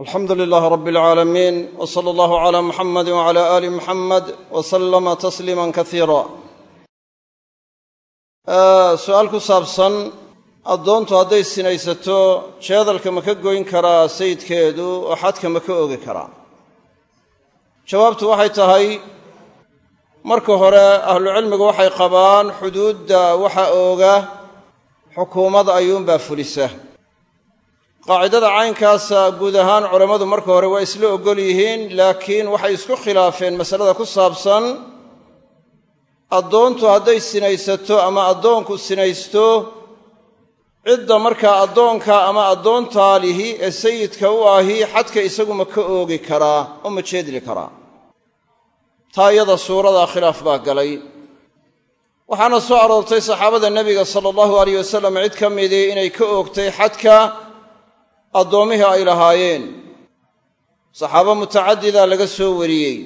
alxamdu lilaah rab alcaalamiin w sala allahu cala muxamadi wcala aali muxamed w salama tasliima kasiira su'aal ku saabsan addoontu hadday sinaysato jeedalka ma ka goyn karaa sayidkeedu oo xadka ma ka ogi karaa? Jawaabtu waxay tahay marka hore ahlucilmigu waxay qabaan xuduudda waxa ooga xukuumad ayuunbaa fulisa qaacidada caynkaasa guud ahaan culammadu marka hore waa isla oggol yihiin laakiin waxay isku khilaafeen masalada ku saabsan addoontu hadday sinaysato ama addoonku sinaysto cidda markaa addoonka ama addoontaa lihi ee sayidka u ahi xadka isagu ma ka oogi karaa oo ma jeedli karaa. Taa iyada suurada khilaaf baa galay. Waxaana soo aroortay saxaabada nebiga sala allahu alayh wasalam cid ka midii inay ka oogtay xadka addoommihii ay lahaayeen. Saxaabo mutacadida laga soo wariyey.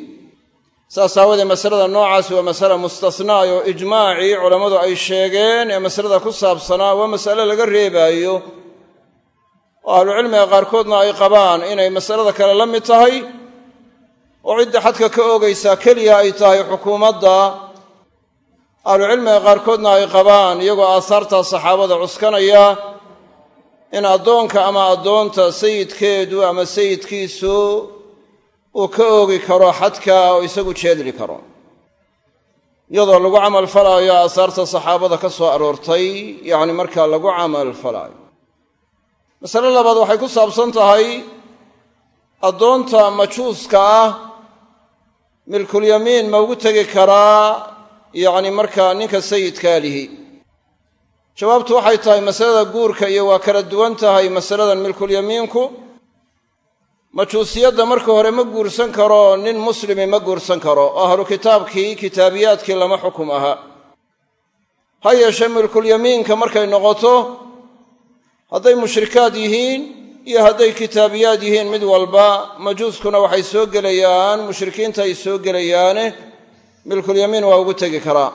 Saas aawadee masalada noocaasi waa masala mustasnaay oo ijmaacii culammadu ay sheegeen ee masalada ku saabsanaa waa masale laga reebaayo oo ahlucilmiga qaarkoodna ay qabaan inay masalada kale la mid tahay oo cidda xadka ka oogaysaa keliya ay tahay xukuumadda. Ahlucilmiga qaarkoodna ay qabaan iyagoo aahaartaa saxaabada cuskanaya in addoonka ama addoonta sayidkeedu ama sayidkiisu uu ka oogi karo xadka oo isagu jeedli karo. Iyadoo lagu camal falaayo aasaarta saxaabada ka soo aroortay yacni markaa lagu camal falaayo. Masale labaad waxay ku saabsan tahay addoonta majuuska ah milkulyamiin ma ugu tegi karaa yacni markaa ninka sayidkaa lihi jawaabtu waxay tahay masalada guurka iyo waa kala duwan tahay masaladan milkulyamiinku. Majuusiyadda marka hore ma guursan karo nin muslimi ma guursan karo. Ahlu kitaabkii kitaabiyaadkii lama xukum aha. Ha yeeshee milkulyamiinka markay noqoto hadday mushrikaad yihiin iyo hadday kitaabiyaad yihiin mid walba majuuskuna waxay soo gelayaan mushrikiinta ay soo gelayaane milkulyamiin waa ugu tegi karaa.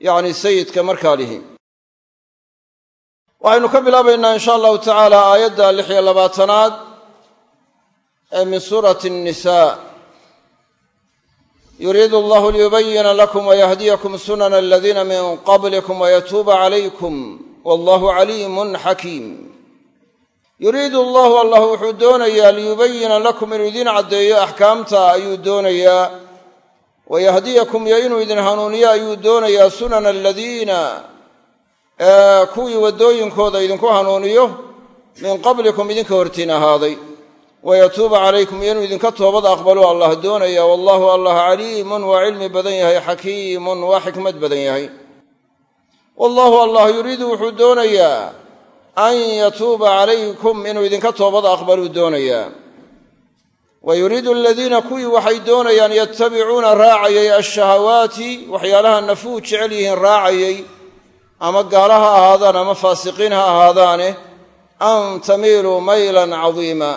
Yacni sayidka markaa lihi waxaynu ka bilaabaynaa insha allahu tacaala aayadda lix iyo labaatanaad ee min suurati nnisaa yuriidu allahu liyubayina lakum wayahdiyakum sunana aladiina min qablikum wayatuuba calaykum wallahu caliimun xakiim. Yuriidu allahu allah wuxuu doonayaa liyubayina lakum inuu idin caddeeyo axkaamta ayuu doonayaa. Wayahdiyakum iyo inuu idin hanuuniyo ayuu doonayaa sunana aladiina kuwii waddooyinkooda idinku hanuuniyo min qablikum idinka hortiin ahaaday. Wayatuuba calaykum inuu idinka toobad aqbalo allah doonaya wallahu allah caliimun waa cilmi badan yahay xakiimun waa xikmad badan yahay. Wallahu allah yuriidu wuxuu doonayaa an yatuuba calaykum inuu idinka toobad aqbaluu doonayaa wa yuriidu aladiina kuwii waxay doonayaan yatabicuuna raacayay ashahawaati waxyaalaha nafuu jecel yihiin raacayay ama gaala ha ahaadaan ama faasiqiin ha ahaadaane an tamiiluu maylan cadiima.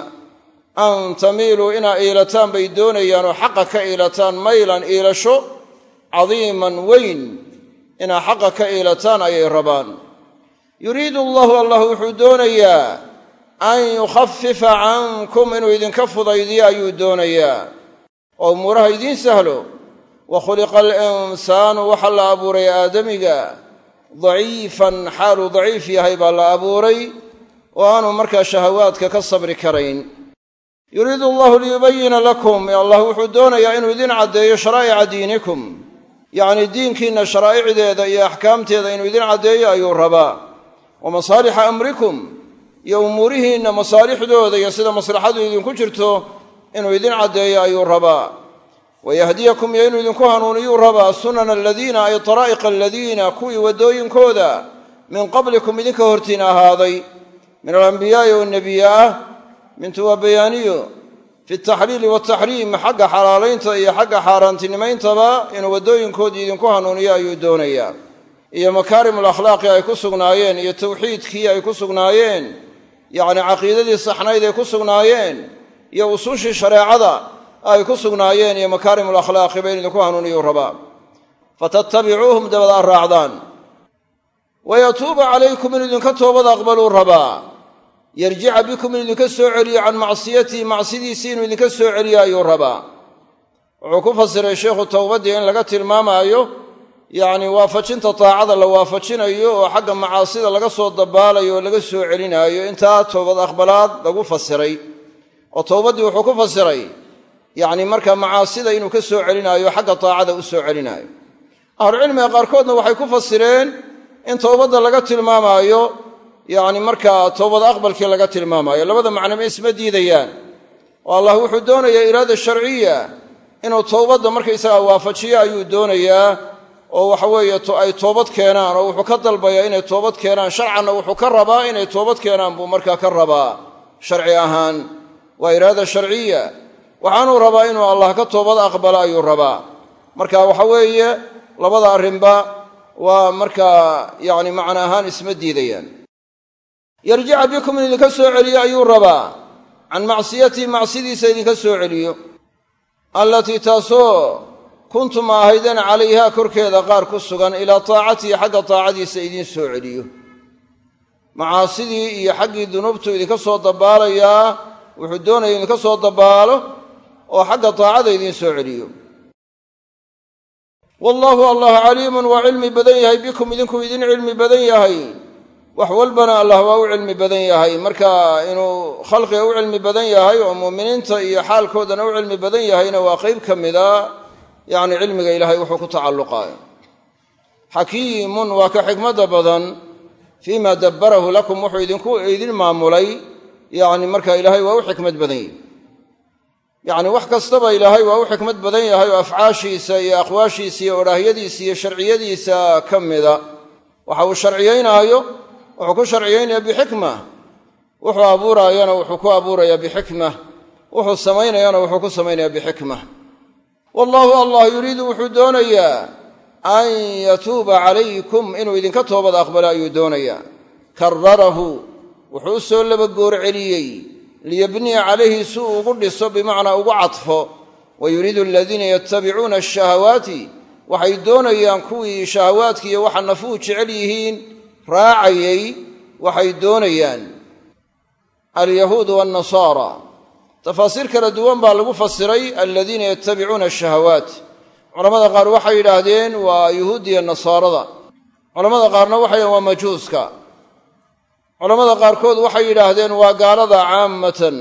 An tamiiluu inaa iilataan bay doonayaan oo xaqa ka iilataan maylan iilasho cadiiman weyn inaa xaqa ka iilataan ayay rabaan. Yuriidu allahu allah wuxuu doonayaa an yukhafifa cankum inuu idinka fudaydiyo ayuu doonayaa. Oo umuuraha idiin sahlo. Wa khuliqa alinsaanu waxaa la abuuray aadamiga daciifan xaaluu daciif yahay baa la abuuray oo aanu markaa shahawaadka ka sabri karayn. Yuriidu allahu liyubayina lakum allah wuxuu doonayaa inuu idin caddeeyo sharaa'ica diinikum. Yacnii diinkiinna sharaa'icdeeda iyo axkaamteeda inuu idin caddeeyo ayuu rabaa. Wa masaalixa amrikum iyo umuurihiinna masaalixdooda iyo sida maslaxadu idinku jirto inuu idin caddeeyo ayuu rabaa wayahdiyakum iyo inuu idinku hanuuniyuu rabaa sunana aladiina ay taraa'iqa aladiina kuwii waddooyinkooda min qablikum idinka hortiin ahaaday min alambiyaa'i oo nebiya ah mintu waa bayaaniyo fi altaxliili waaltaxriim xagga xalaalaynta iyo xagga xaaraantinimayntaba inuu waddooyinkoodii idinku hanuuniyo ayuu doonayaa iyo makaarim alakhlaaqi ay ku sugnaayeen iyo tawxiidkii ay ku sugnaayeen yacni caqiidadii saxnayd ay ku sugnaayeen iyo usuushii shareecada ay ku sugnaayeen iyo makaarim alakhlaaqi ba in idinku hanuuniyuu rabaa. Fatatabicuuhum dabad aad raacdaan. Wayatuuba calaykum inuu idinka toobad aqbaluu rabaa. Yarjica bikum inuu idinka soo celiyo can macsiyatihi macsidiisii inuu idinka soo celiyo ayuu rabaa. Wuxuu ku fasiray sheikhu towbaddii in laga tilmaamaayo yacni waafajinta taacada la waafajinayo oo xagga macaasida laga soo dabaalayo oo laga soo celinaayo intaa toobad aqbalaad lagu fasiray. Oo towbaddii wuxuu ku fasiray yacni marka macaasida inuu ka soo celinaayo xagga taacada u soo celinaayo. Ahlucilmiga qaarkoodna waxay ku fasireen in towbadda laga tilmaamaayo yacni markaa towbad aqbalkii laga tilmaamaayo. Labada macnama isma diidayaan. Oo allah wuxuu doonayaa iraada sharciya inuu towbadda markaysagaa waafajiyo ayuu doonayaa oo waxaweeye ay toobad keenaan oo wuxuu ka dalbayaa inay toobad keenaan sharcanna wuxuu ka rabaa inay toobad keenaan buu markaa ka rabaa sharci ahaan. Waa iraada sharciya waxaanuu rabaa inuu allah ka toobad aqbalo ayuu rabaa. Marka waxa weeye labada arrinba waa markaa yacni macna ahaan isma diidayaan. Yarjica bikum in idinka soo celiyo ayuu rabaa. Can macsiyatihi macsidiisa idinka soo celiyo. Allatii taasoo kuntum ahaydeen calayhaa korkeeda qaar ku sugan ilaa taacatihi xagga taacadiisa idiin soo celiyo. Macaasidii iyo xaggii dunuubtu idinka soo dabaalayaa wuxuu doonaya idinka soo dabaalo oo xagga taacada idiin soo celiyo. Wallaahu allah caliimun waa cilmi badan yahay. Bikum idinku idin cilmi badan yahay. Wax walbana allah waa u cilmi badan yahay. Marka inuu khalqiga u cilmi badan yahay oo muuminiinta iyo xaalkoodana u cilmi badan yahayna waa qayb ka mida yacni cilmiga ilaahay wuxuu ku tacalluqaay xakiimun waa ka xikmadda badan. Fii ma dabbarahu lakum wuxuu idinku idin maamulay. Yacni marka ilaahay waa u xikmad badan yahy yacni wax kastaba ilaahay waa u xikmad badan yahay oo afcaashiisa iyo aqwaashiisa iyo odhaahyadiisa iyo sharciyadiisa ka mida. Waxa uu sharciyaynaayo wuxuu ku sharciyaynaya bixikma. Wuxuu abuuraayana wuxuu ku abuurayaa bixikma. Wuxuu samaynayana wuxuu ku samaynayaa bixikma. Wallaahu allah yuriidu wuxuu doonayaa an yatuuba calaykum inuu idinka toobad aqbalo ayuu doonayaa. Kararahu wuxuu u soo laba goor celiyey liyabniya calayhi si uu ugu dhiso bimacnaa ugu cadfo wa yuriidu aladiina yatabicuuna ashahawaati waxay doonayaan kuwii shahawaadki iyo waxa nafuhu jecel yihiin raacayay waxay doonayaan alyahuud waannasaara tafaasiir kala duwan baa lagu fasiray aladiina yatabicuuna ashahawaat culamada qaar waxay yidhaahdeen waa yuhuudiya nasaarada culamada qaarna waxay waa majuuska culamada qaarkood waxay yidhaahdeen waa gaalada caammatan.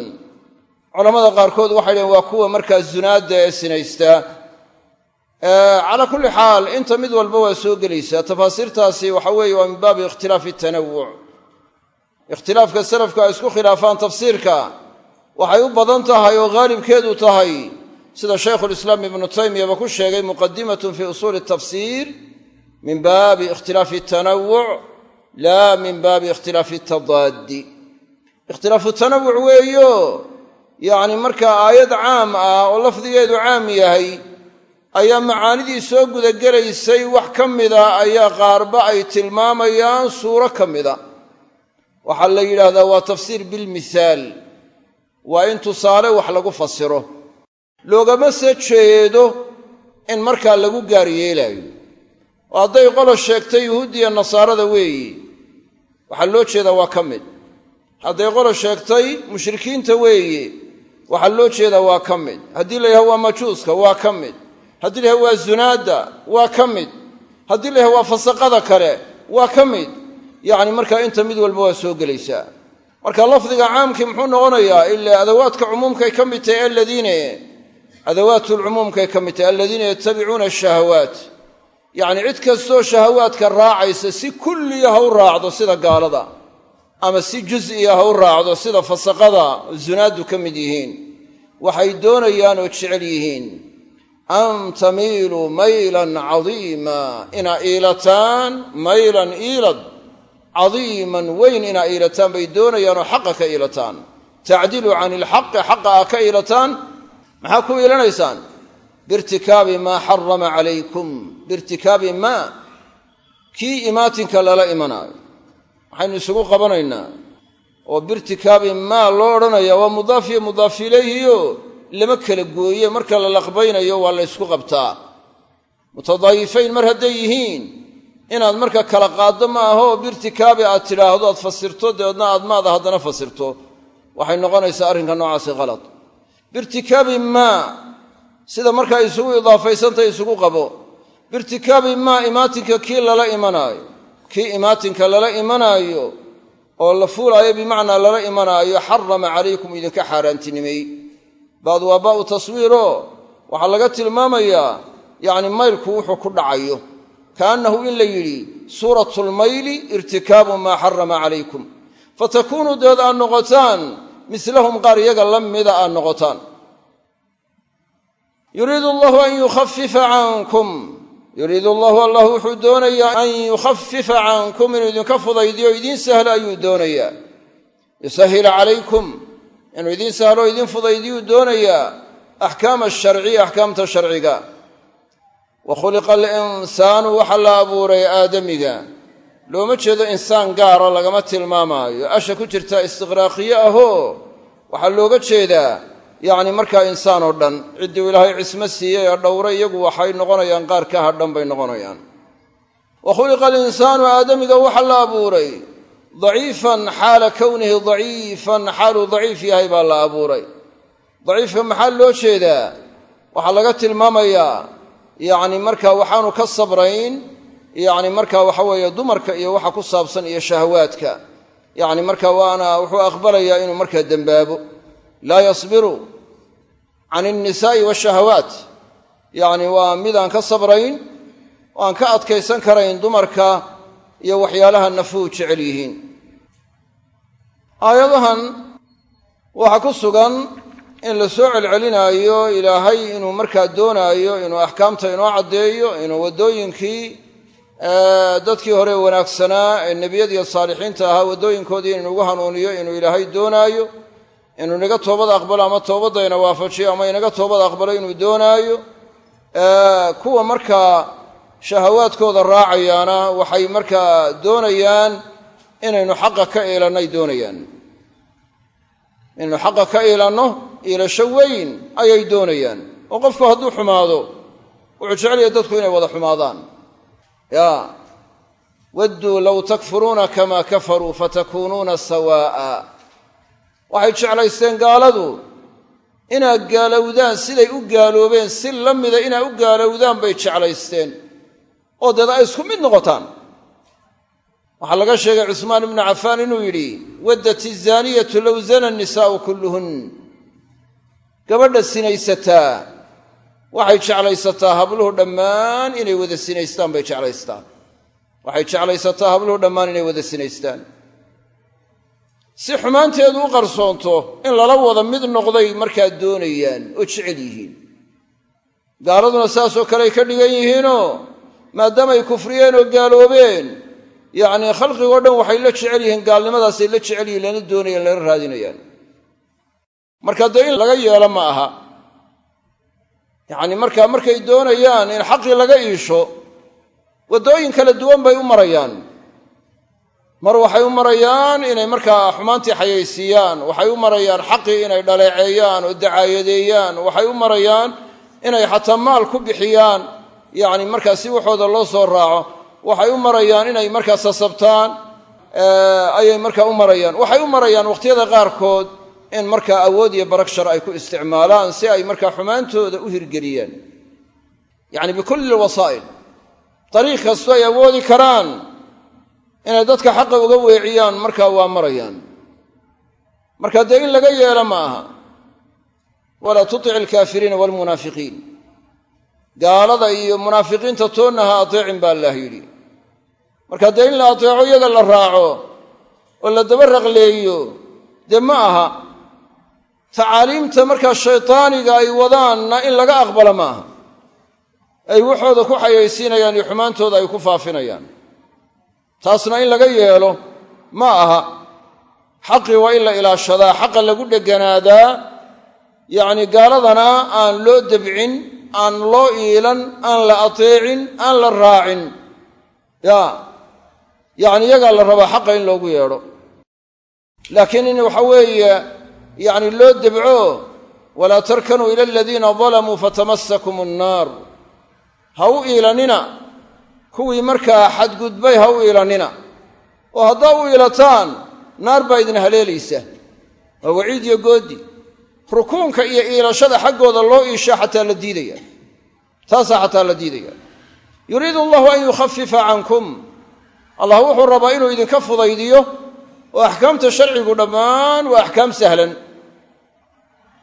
Culamada qaarkood waxay yidhahdeen waa kuwa markaa zunaadda ee sinaystaa calaa kulli xaal inta mid walba waa soo gelaysaa tafaasiirtaasi waxa weeye waa min baabi ikhtilaafi tanawuc ikhtilaafka salafku ay isku khilaafaan tafsiirka. Waxay u badan tahay oo haalibkeedu tahay. Sida shaykhulislaam ibnu taymiyaba ku sheegay muqadimatun fii usuuli tafsiir min baabi ikhtilaafi tanawuc laa min baabi ikhtilaafi tadaaddi. Ikhtilaafu tanawuc weeyo yacni markaa aayad caam ah oo lafdigeedu caam yahay ayaa macaanidii soo gudagelaysay wax ka mida ayaa qaarba ay tilmaamayaan suuro ka mida. Waxaa la yidhaahdaa waa tafsiir bilmithaal waa in tusaale wax lagu fasiro. Loogama se jeedo in markaa lagu gaar yeelaayo. Oo hadday qolo sheegtay yuhuudiya nasaarada weeyi waxaa loo jeedaa waa ka mid. Hadday qolo sheegtay mushrikiinta weeye waxaa loo jeedaa waa ka mid. Haddii la yidhaha waa majuuska waa ka mid. Haddii la yhaha waa zunaadda waa ka mid. Haddii la yhaha waa fasaqada kale waa ka mid. Yacni markaa inta mid walba waa soo gelaysaa. Marka lafdiga caamkii muxuu noqonayaa ilaa adawaadka cumuumkay ka mid tahay aladiina adawaatulcumuumkay ka mid tahay aladiina yatabicuuna ashahawaat yacni cid kastoo shahawaadka raacaysa si kulliya ha u raacdo sida gaalada ama si jus'iya ha u raacdo sida fasaqada zunaaddu ka mid yihiin waxay doonayaan oo jecel yihiin an tamiiluu maylan cadiima inaa iilataan maylan iilad cadiiman weyn inaa iilataan bay doonayaanoo xaqa ka iilataan. Tacdilu can ilxaqi xaqa aa ka iilataan. Maxaa ku iilanaysaan biirtikaabi maa xarama calaykum biirtikaabi maa kii imaatinka lala imanaayo. Waxaynu isugu qabanaynaa oo biirtikaabi maa loo odhanaya waa mudaaf iyo mudaaf ilayhiyo lama kala gooye marka la laqbaynayo waa la ysku qabtaa. Mutadaayifayn mar hadday yihiin inaad marka kala qaaddo ma aho birtikaabi aad tidhaahdo aad fasirto dabeedna aad maada haddana fasirto. Waxay noqonaysaa arrinka noocaasi khalad. Birtikaabi maa sida markaa isugu idaafaysantahay isugu qabo. Birtikaabi maa imaatinka kii lala imanaayo. Kii imaatinka lala imanaayo oo la fuulaayo bimacnaa lala imanaayo xarama calaykum idinka xaaraantinimey baad waa baau taswiiro. Waxaa laga tilmaamayaa yacni maylku wuxuu ku dhacayo. Kaannahu in la yidhi suuratu lmayli irtikaabu maa xarama calaykum. Fatakuunuu deed aad noqotaan mislahum qaar iyaga la mida aad noqotaan yuriidu allahu an yukhafifa cankum yuriidu allahu allah wuxuu doonayaa an yukhafifa cankum inuu idinka fudaydiyo idiin sahlo ayuu doonayaa. Yusahila calaykum inuu idiin sahlo idiin fudaydiyuu doonayaa. Axkaama asharciya axkaamta sharciga. Wa khuliqa alinsaanu waxaa la abuuray aadamiga. Looma jeedo insaan gaara lagama tilmaamaayo. Asha ku jirta istiqraaqiye ahoo waxaa looga jeedaa yacni markaa insaan oo dhan ciddii ilaahay cismo siiyey ee dhowre iyagu waxay noqonayaan qaar ka hadhan bay noqonayaan. Wa khuliqa alinsaanu aadamiga waxaa la abuuray. Daciifan xaala kownihi daciifan xaaluu daciif yahay baa la abuuray. Daciifka maxaa loo jeedaa? Waxaa laga tilmaamayaa yacni markaa waxaanu ka sabrayn yacni markaa waxa weeye dumarka iyo waxa ku saabsan iyo shahawaadka yacni marka waana wuxuu aqbalayaa inuu markaa dembaabo laa yasbiru can alnisaa'i waashahawaat yacni waa midaan ka sabrayn oo aan ka adkaysan karayn dumarka iyo waxyaalaha nafuhu jecel yihiin. Aayadahan waxaa ku sugan in la soo celcelinaayo ilaahay inuu markaa doonaayo inuu axkaamta inoo caddeeyo inuu waddooyinkii dadkii hore wanaagsanaa ee nebiyadiiyo saalixiinta ahaa waddooyinkoodii inuugu hanuuniyo inuu ilaahay doonaayo inuu inaga toobad aqbalo ama toobadayna waafajiyo ama inaga toobad aqbalo inuu doonaayo kuwa markaa shahawaadkooda raacayaana waxay markaa doonayaan inaynu xaqa ka iilannay doonayaan. Inaynu xaqa ka iilanno iilasho weyn ayay doonayaan. Oo qofku hadduu xumaado wuxuu jecelaya dadku inay wada xumaadaan. Ya wadduu low takfuruuna kamaa kafaruu fatakuunuuna sawaa'a waxay jeclaysteen gaaladu inaad gaalowdaan siday u gaaloobeen si la mida inaad u gaalowdaan bay jeclaysteen. Oo deed ay isku mid noqotaan. Waxaa laga sheegay cusmaan ibnu cafaan inuu yidhi waddat izaaniyatu low zana nisaa'u kulluhun. Gabadha sinaysataa waxay jeclaysataa habluhu dhammaan inay wada sinaystaan bay jeclaystaan. Waxay jeclaysataa habluhu dhammaan inay wada sinaystaan si xumaanteedu u qarsoonto in lala wada mid noqday markaa doonayaan oo jecel yihiin. Gaaladuna saasoo kaley ka dhigan yihiinoo maadaamay kufriyeen oo gaaloobeen yacnii khalqigoo dhan waxay la jecel yihiin gaalnimadaasay la jecel yihiin lana doonayaan lana raadinayaan. Marka dee in laga yeelo ma aha. Yacni markaa markay doonayaan in xaqii laga iisho waddooyin kala duwan bay u marayaan mar waxay u marayaan inay markaa xumaantii xayaysiiyaan waxay u marayaan xaqii inay dhaleeceeyaan oo dacaayadeeyaan waxay u marayaan inay xataa maal ku bixiyaan yacni markaa si waxooda loo soo raaco waxay u marayaan inay markaa sasabtaan ayay markaa u marayaan. Waxay u marayaan wakhtiyada qaarkood in markaa awood iyo baragshar ay ku isticmaalaan si ay markaa xumaantooda u hirgeliyaan. Yacni bikulli lwasaa'il dariiq kastoo ay awoodi karaan inay dadka xaqa uga weeciyaan markaa waa marayaan. Marka dee in laga yeelo ma aha. Walaa tutic alkaafiriina waalmunaafiqiin gaalada iyo munaafiqiinta toonna ha ateecin baa allaah yidhi. Marka dee in la ateeco iyaga la raaco oo la daba raqleeyo dee ma aha. Tacaaliimta markaa shaydaaniga ay wadaanna in laga aqbalo ma aha. Ay waxooda ku xayaysiinayaan iyo xumaantooda ay ku faafinayaan taasna in laga yeelo ma aha. Xaqii waa in la ilaashadaa xaqa lagu dheganaadaa. Yacni gaaladana aan loo debcin aan loo iilan aan la ateecin aan la raacin. Ya. Yacni iyagaa la rabaa xaqa in loogu yeedho. Laakiin in waxa weeye yacni loo debco walaa tarkanuu ila aladiina dalamuu fatamasakum annaar ha u iilanina kuwii markaa xadgudbay ha u ilanina oo haddaa u ilataan naar baa idin haleelaysa. Waa waciid iyo goodi. Rukuunka iyo iilashada xaggooda loo iishaa xataa la diidaya. Taasaa xataa la diidaya. Yuriidu allahu an yukhafifa cankum. Allah wuxuu rabaa inuu idinka fudaydiyo oo axkaamta sharcigu dhammaan waa axkaam sahlan.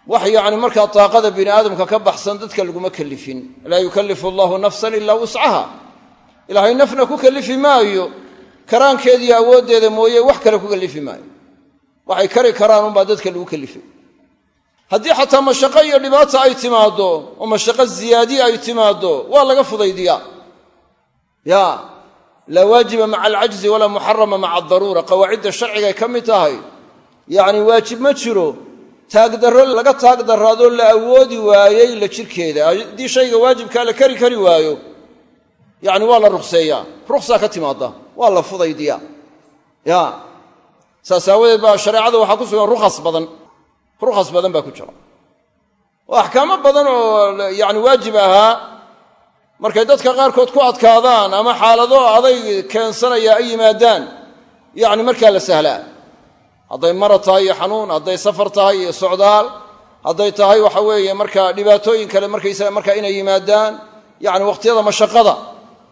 Wax yacni markaa daaqada bini aadamka ka baxsan dadka laguma kellifin laa yukallifu allahu nafsan ilaa wuscaha ilaahay nafna ku kellifi maayo karaankeediiyo awooddeeda mooye wax kale ku kellifi maayo. Waxay kari karaan unbaa dadka lagu kellifay haddii xataa mashaqo iyo dhibaata ay timaaddo oo mashaqo ziyaadiye ay timaaddo waa laga fudaydiyaa. Ya laa waajiba maca alcajzi walaa muxarama maca adaruura qawaacidda sharcigay ka mid tahay. Yacni waajib ma jiro taagdarro laga taag darraadoo la awoodi waayey la jirkeeda. Haddii shayga waajibkaa la kari kari waayo yacni waa la ruqseeyaa. Ruqsaa ka timaadda. Waa la fudaydiyaa. Ya. Saas aawadeed baa shareecada waxaa ku sugan rukhas badan. Rukhas badan baa ku jira. Oo axkaamo badan oo yacni waajib ahaa markay dadka qaarkood ku adkaadaan ama xaalado aday keensanaya ay yimaadaan yacni markaa la sahlaa. Hadday mara tahay iyo xanuun hadday safar tahay iyo socdaal hadday tahay waxa weeye markaa dhibaatooyin kale markaysaga markaa inay yimaadaan yacni wakhtiyada mashaqada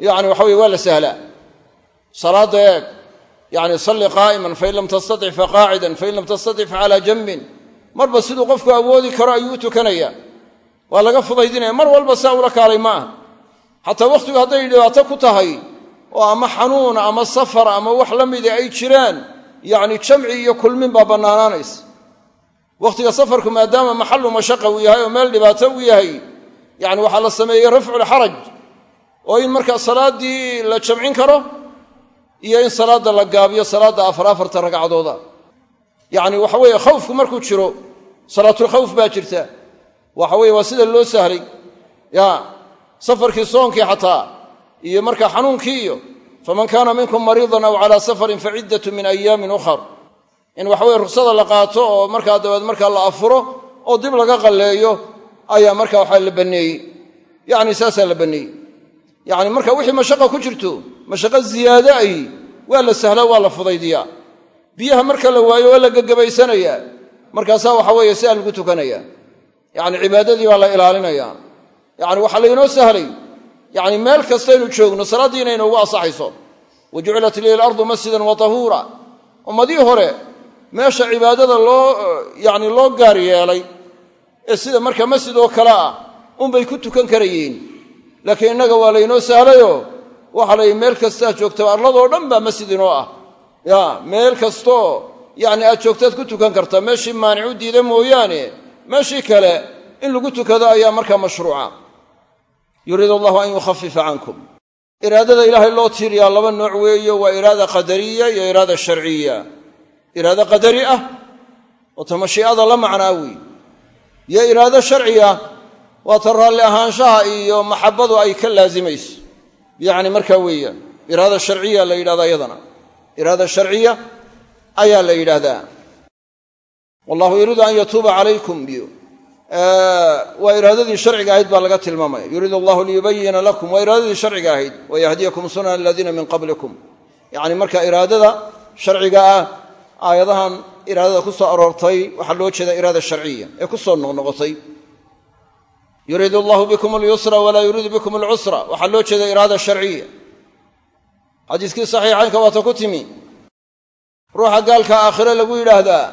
yacni waxa weye waa la sahlaa salaadda eeg yacni salli qaa'iman fain lam tastatic faqaacidan fain lam tastatic facalaa janbin marba siduu qofku awoodi karo ayuu u tukanayaa waa laga fudaydinaya. Mar walba saa ula kaalay ma aha. Xataa wakhtigu hadday dhibaato ku tahay oo ama xanuun ama safar ama wax la mida ay jiraan yacni jamci iyo kulmin baa bannaanaanaysa. Wakhtiga safarku maadaama maxallu mashaqa uu yahay oo meel dhibaato u yahay yacni waxaa la sameeyey rafculxaraj oo in markaa salaaddii la jamcin karo iyo in salaadda la gaabiyo salaadda afar afarta ragcadooda. Yacni waxa weeye khawfku markuu jiro salaatulkhawf baa jirta. Waxa weye waa sida loo sahlay ya safarkii soonkii xataa iyo markaa xanuunkii iyo faman kaana minkum mariidan aw calaa safarin faciddatu min ayaamin ukhar. In waxaweye ruksada la qaato oo markaa dabeed markaa la afuro oo dib laga qalleeyo ayaa marka waxa la banneeyey yacni saasaa la banneeyey yacni marka wixii mashaqa ku jirto mashaqo ziyaado ay waa la sahlaa waa la fudaydiyaa. Biyaha marka la waayo waa la gegabaysanayaa markaasaa waxa weeye siaa lagu tukanayaa yacni cibaadadii baa la ilaalinayaa yacni waxaa laynoo sahlay yacni meel kastaynu joogno salaaddii inay noogu asaxayso wa jucilat liya alardu masjidan wa tahuura. Ummadii hore meesha cibaadada loo yacni loo gaar yeelay ee sida marka masjid oo kale ah unbay ku tukan karayeen laakiin innaga waa laynoo sahlayoo waxaa la yidhi meel kastaa joogta arladoo dhan baa masjid inoo ah. Ya meel kastoo yacni aad joogtaad ku tukan kartaa meeshii maanicu diida mooyaane meeshii kale in lagu tukado ayaa markaa mashruuca. Yuriidu allahu an yukhafifa cankum. Iraadada ilaahay loo tiiriyaa laba nooc weeyo waa iraada qadariya iyo iraada sharciya. Iraado qadari ah oo ta la macnaa wey iyo iraado sharciya waa ta raalli ahaanshaha iyo maxabbadu ay ka laasimayso yacni markaa weeyaan iraada sharciya la yidhahdaa iyadana. Iraada sharciya ayaa la yidhaahdaa wallahu yuriidu an yatuuba calaykum biyo. Waa iraadadii sharciga ahayd baa laga tilmaamaya. Yuriidu allahu liyubayina lakum waa iraadadii sharciga ahayd. Wayahdiyakum sunana aladiina min qablikum. Yacni marka iraadada sharciga ah aayadahan iraadada ku soo yuriidu allahu bikum alyusra walaa yuriidu bikum alcusra waxaa loo jeeda iraada sharciya xadiiskii saxiixaynka waata ku timi ruuxa gaalka aakhire lagu yidhaahdaa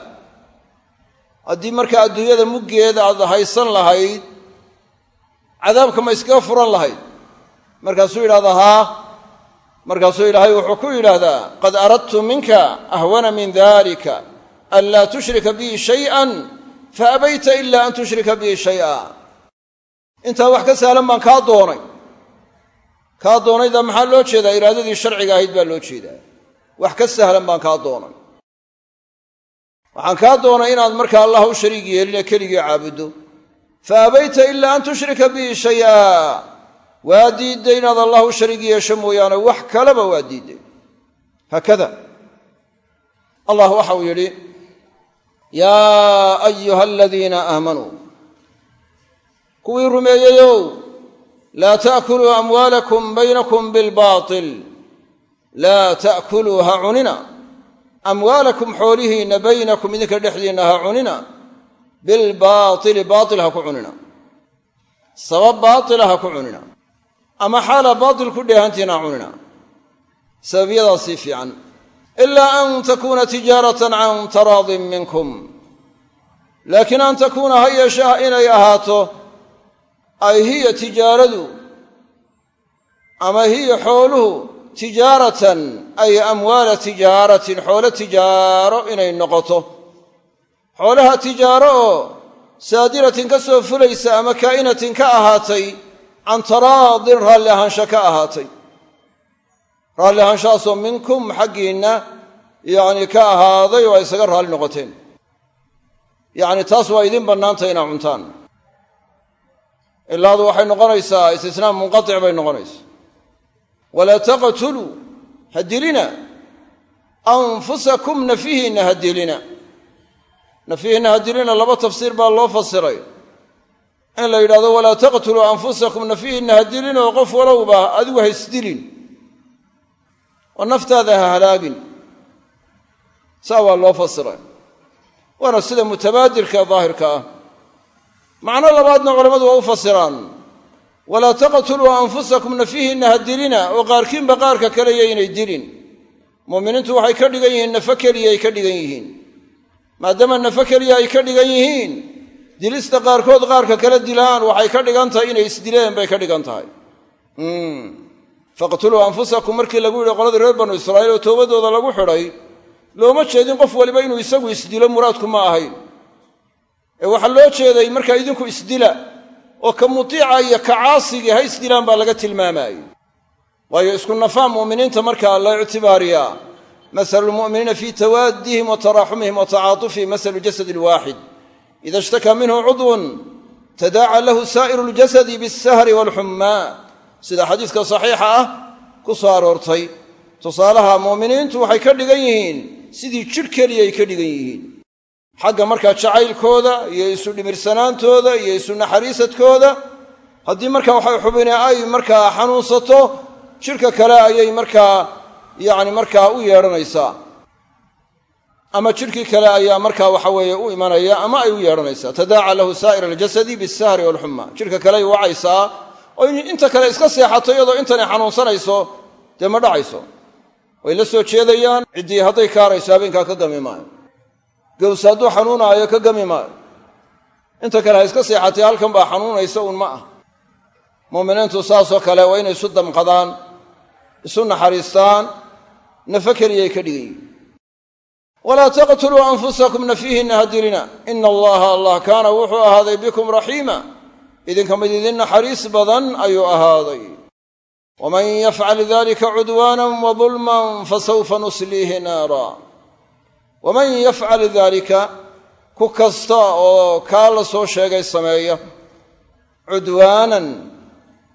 haddii markaa adduunyada muggeeda aad haysan lahayd cadaabka ma iskaga furan lahayd markaasuu yidhahdaa haa markaasuu ilaahay wuxuu ku yidhaahdaa qad aradtu minka ahwana min dalika an laa tushrika bii shay'an fa abayta ila an tushrika bii shay'a intaa wax ka sahlan baan kaa doonay. Kaa doonayda maxaa loo jeedaa? Iraadadii sharciga ahayd baa loo jeedaa. Wax ka sahlan baan kaa doonay. Waxaan kaa doonay inaad markaa allah u shariig yeeline keligii caabuddo fa abayta ilaa an tushrika bii shay'a. Waa diidday inaad allah u shariig yeesho mooyaane wax kaleba waa diidday haakada allah waxau yidhi yaa ayuha aladiina aamanuu kuwii rumeeyeyow laa ta'kuluu amwaalakum baynakum bilbaatil. Laa ta'kuluu ha cunina. Amwaalakum xoolihiinna baynakum idinka dhexdiinna ha cunina. Bilbaatili baatil ha ku cunina. Sabab baatila ha ku cunina. Ama xaala baatil ku dheehantiina ha cunina. Sababyadaasii fiican. Ilaa an takuuna tijaaratan can taraadin minkum. Laakiin an takuuna ha yeeshe inay ahaato ay hiya tijaaradu ama hiya xooluhu tijaaratan ay amwaala tijaaratin xoolo tijaaro inay noqoto. Xoolaha tijaaro oo saadiratin ka soo fulaysa ama kaa'inatin ka ahaatay can taraadin raalli ahaansha ka ahaatay. Raalli ahaanshahaasoo minkum xaggiinna yacni ka ahaaday oo ay isaga raalli noqoteen. Yacni taas waa idin bannaantay inaa cuntaan ilaadu waxay noqonaysaa istisnaa munqatic bay noqonaysaa. Walaa taqtuluu ha dilina. Anfusakum nafihiinna ha dilina. Nafihiinna ha dilina laba tafsiir baa loo fasiray. In la yidhahdo walaa taqtuluu anfusakum nafihiinna ha dilin oo qof walowba adigu ha isdilin oo naftaada ha halaagin. Saa waa loo fasiray. Waana sida mutabaadirka daahirka ah macno labaadna culammadu waa u fasiraan. Walaa taqtuluu anfusakum nafihiinna ha dilina oo qaarkiinba qaarka kaleya inay dilin muuminiintu waxay ka dhigan yihiin nafo keliya ay ka dhigan yihiin. Maadaama nafo keliya ay ka dhigan yihiin dilista qaarkood qaarka kala dilaan waxay ka dhigan tahay inay isdileen bay ka dhigan tahay. Faqtuluu anfusakum markii lagu yidhi qoladii reer banu israa'iil oo toobadooda lagu xidhay looma jeedin qof waliba inuu isagu isdilo muraadku ma ahayn ee waxaa loo jeeday markaa idinku isdila oo ka mutiica iyo ka caasigii ha isdilaan baa laga tilmaamayey waayo isku nafaa mu'miniinta markaa la ictibaariyaa masalu lmu'miniina fii tawaadihim wa taraaxumihim wa tacaatufihim masalu jasadi lwaaxid. Ida ishtakaa minhu cudwun tadaaca lahu saa'iru ljasadi biاsahri waalxummaa sida xadiiska saxiixa ah ku soo aroortay tusaalaha mu'miniintu waxay ka dhigan yihiin sidii jidh keliya ay ka dhigan yihiin xagga markaa jacaylkooda iyo isu dhimirsanaantooda iyo isu naxariisadkooda. Haddii markaa waxay xubine ay markaa xanuunsato jidhka kale ayay markaa yacni markaa u yeedhanaysaa ama jidhkii kale ayaa markaa waxa weeye u imanaya ama ay u yeedhanaysaa tadaaca lahu saa'ir aljasadi bisahri walxuma jidhka kale ay wacaysaa oo inta kale iska seexato iyadoo intanay xanuunsanayso dee ma dhacayso? Way la soo jeedayaan. Ciddii hadday kaarayso habeenkaa ka gami maayo gowse hadduu xanuunaayo ka gami maayo. Inta kale ha iska seexatay halkan baa xanuunaysa uun ma ah. Muuminiintu saasoo kale waa inay isu damqadaan isu naxariistaan nafo keliyay ka dhigan walaa taqtuluu anfusakum nafiihinna ha ina allaha allah kaana wuxuu ahaaday bikum raxiima. Idinka mid idin naxariis badan ayuu ahaaday. Waman yafcal dalika cudwaana wadulman fasawfa nusliihi naara waman yafcal daalika ku kasta oo kaa la soo sheegay sameeya. Cudwaanan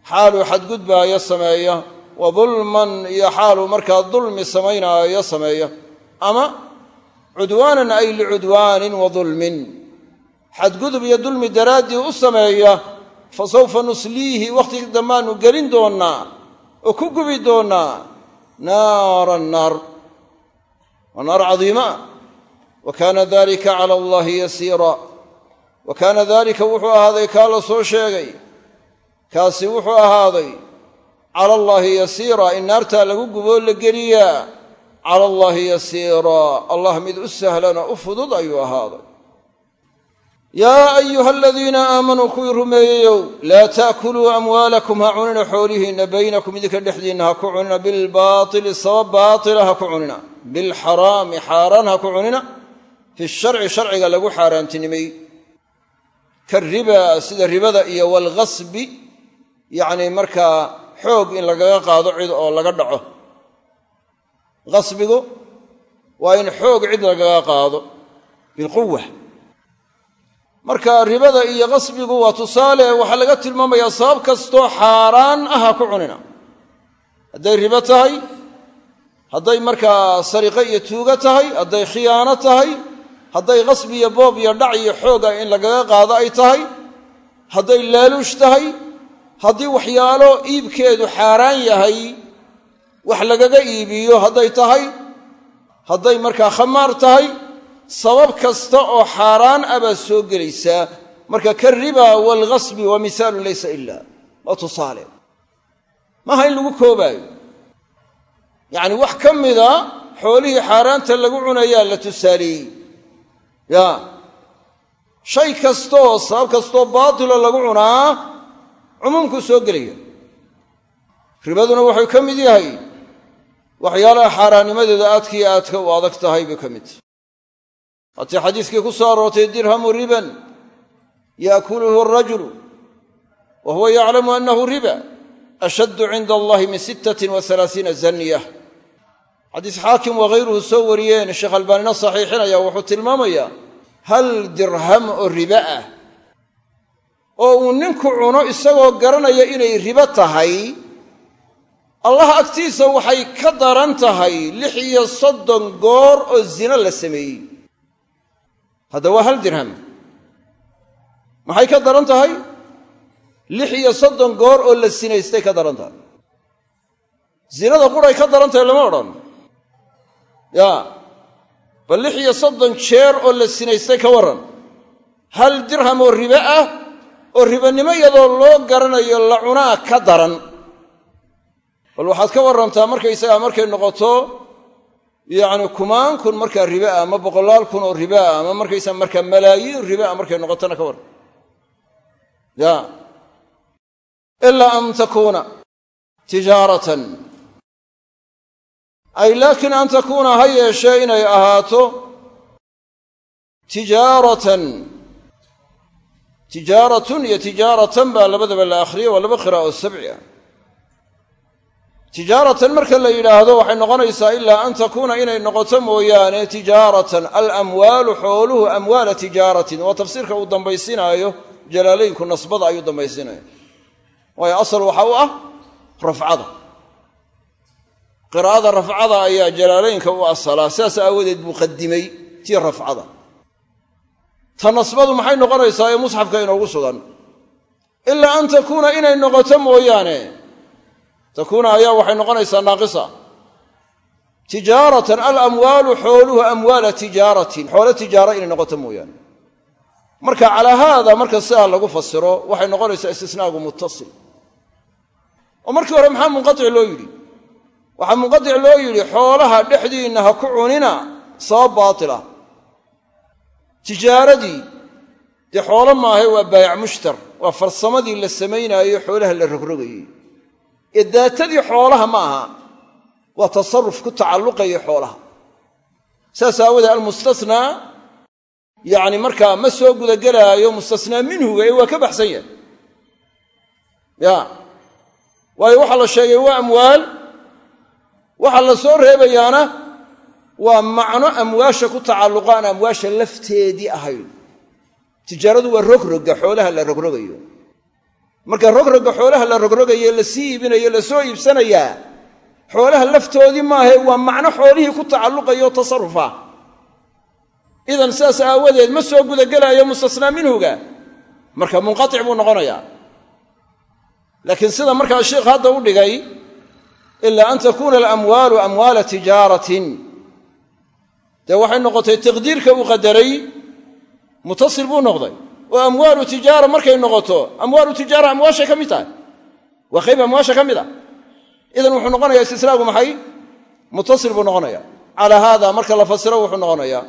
xaaluu xadgudbaayo sameeya. Wa dulman iyo xaaluu markaa dulmi samaynaayo sameeya. Ama cudwaanan ay licudwaanin wa dulmin. Xadgudub iyo dulmi daraaddii u sameeya fa sawfa nusliihi wakhtigii dambaannu gelin doonnaa oo ku gubi doonnaa naaran naar. Waa naar cadiima wa kaana dalika cala allaahi yasiira wa kaana daalika wuxuu ahaaday kaa la soo sheegay kaasi wuxuu ahaaday cala allaahi yasiira in naartaa lagu guboo la geliyaa cala allaahi yasiira allah mid u sahlan oo u fudud ayuu ahaaday yaa ayuha aladiina aamanuu kuwii rumeeyeyow laa ta'kuluu amwaalakum ha cunina xoolihiinna baynakum idinka dhexdiinna ha ku cunina bilbaatili sabab ha ku cunina bilxaraami xaaraan ha ku cunina fi sharci sharciga lagu xaaraantinimay kariba sida ribada iyo walghasbi yacni markaa xoog in lagaga qaado cid oo laga dhaco. Ghasbigu waa in xoog cid lagaga qaado bilquwa marka ribada iyo qasbigu waa tusaale waxaa laga tilmaamayaa sabab kastoo xaaraan ah ha ku cunina. Hadday ribo tahay hadday markaa sariqo iyo tuugo tahay hadday khiyaano tahay hadday qasbi iyo boob iyo dhac iyo xooga in lagaga qaado ay tahay hadday laaluush tahay haddii waxyaalo iibkeedu xaaraan yahay wax lagaga iibiyo hadday tahay hadday markaa khamaar tahay sabab kasta oo xaaraan ah baad soo gelaysaa. Marka kariba waalghasbi wa misaalun laysa ila waa tusaale. Maaha in lagu koobaayo. Yacni wax ka mida xoolihii xaaraanta lagu cunayaa la tusaaleeyey ya shay kastaoo sabab kastoo baatilo lagu cunaa cumuumkuu soo gelaya. Ribaduna wuxuu ka mid yahay waxyaalaha xaaraannimadeeda aadka aadka u adag tahay bay ka mid. Tahy waatii xadiiskii ku soo aroortay dirhamu riban yaakuluhu arajulu wa huwa yaclamu annahu riba ashaddu cinda allahi min sittatin wa halaasiina zaniya xadiis xaakim wakhayruhu soo wariyeen sheekh albaanina saxiixinaya wuxuu tilmaamayaa hal dirham oo riba ah oo uu ninku cuno isagoo garanaya inay ribo tahay allah agtiisa waxay ka daran tahay lix iyo soddon goor oo zino la sameeyey. Hadda waa hal dirham. Maxay ka daran tahay? Lix iyo soddon goor oo la sinaystay ka daran tahay. Zinada quray ka daran tahay lama odhan ya. Bal lix iyo soddon jeer oo la sinaystay ka warran. Hal dirham oo ribe ah oo ribanimo iyadoo loo garanayo la cunaa ka daran. Bal waxaad ka warrantaa markaysagaa markay noqoto yacni kumaan kun markaa ribe ah ama boqolaal kun oo ribe ah ama markaysaa markaa malaayiin ribe ah markay noqotona ka warran. Ya. Ilaa an takuuna tijaaratan ay laakiin an takuuna ha yeeshee inay ahaato tijaaratan tijaaratun iyo tijaaratan baa labadaba la akhriyay waa laba qiraa'o sabci ah. Tijaaratan marka la yidhaahdo waxay noqonaysaa ilaa an takuuna inay noqoto mooyaane tijaaratan alamwaalu xooluhu amwaala tijaaratin waa tafsiirka uu dambaysinaayo jalaalaynku nasbada ayuu dambaysinaya waayo asal waxa u ah rafcada qiraa'ada rafcada ayaa jalaalaynka u asalaa. Sidaas aawadeed buu qadimay tii rafcada. Ta nasbadu maxay noqonaysaa ee musxafka inoogu sugan? Ilaa an takuuna inay noqoto mooyaane. Takuuna ayaa waxay noqonaysaa naaqisa. Tijaaratan alamwaalu xooluhu amwaala tijaaratin. Xoolo tijaara inay noqoto mooyaane. Marka calaa haada marka sidaa lagu fasiro waxay noqonaysaa istisnaagu muttasil. Oo markii hore maxaa munqatic loo yidhi waxaa munqatic loo yidhi xoolaha dhexdiinna ha ku cunina sabab baatila. Tijaaradii dee xoolo maahe waa baayac mushtar waa farsamadii la samaynaayo xoolaha la rogrogayey ee daatadii xoolaha ma aha waa tasaruf ku tacalluqaya xoolaha. Saas aawadee almustasnaa yacni markaa ma soo gudagelaayo mustasnaa minhuga ee waa ka baxsan yahay. Ya waayo waxaa la sheegay waa amwaal waxaa la soo reebayaana waa macno amwaasha ku tacalluqa aan amwaasha lafteedii ahayn. Tijaaradu waa rogroga xoolaha la rogrogayo. Marka rogroga xoolaha la rogrogaye la sii iibinayo la soo iibsanayaa xoolaha laftoodii maahae waa macno xoolihii ku tacalluqayo tasarufa idan sidaas aawadeed ma soo gudagelaayo mustasnaa minhuga. Marka munqatic buu noqonayaa. Laakiin sida markaa sheikh hadda u dhigay ilaa an takuuna alamwaalu amwaala tijaaratin dee waxay noqotay taqdiirka uu qadaray mutasil buu noqday oo amwaalu tijaara markay noqoto amwaalu tijaara amwaashay ka mid tahay waa qayb amwaasha ka mid a idan wuxuu noqonayaa istisnaagu maxay mutasil buu noqonaya calaa haada marka la fasiro wuxuu noqonayaa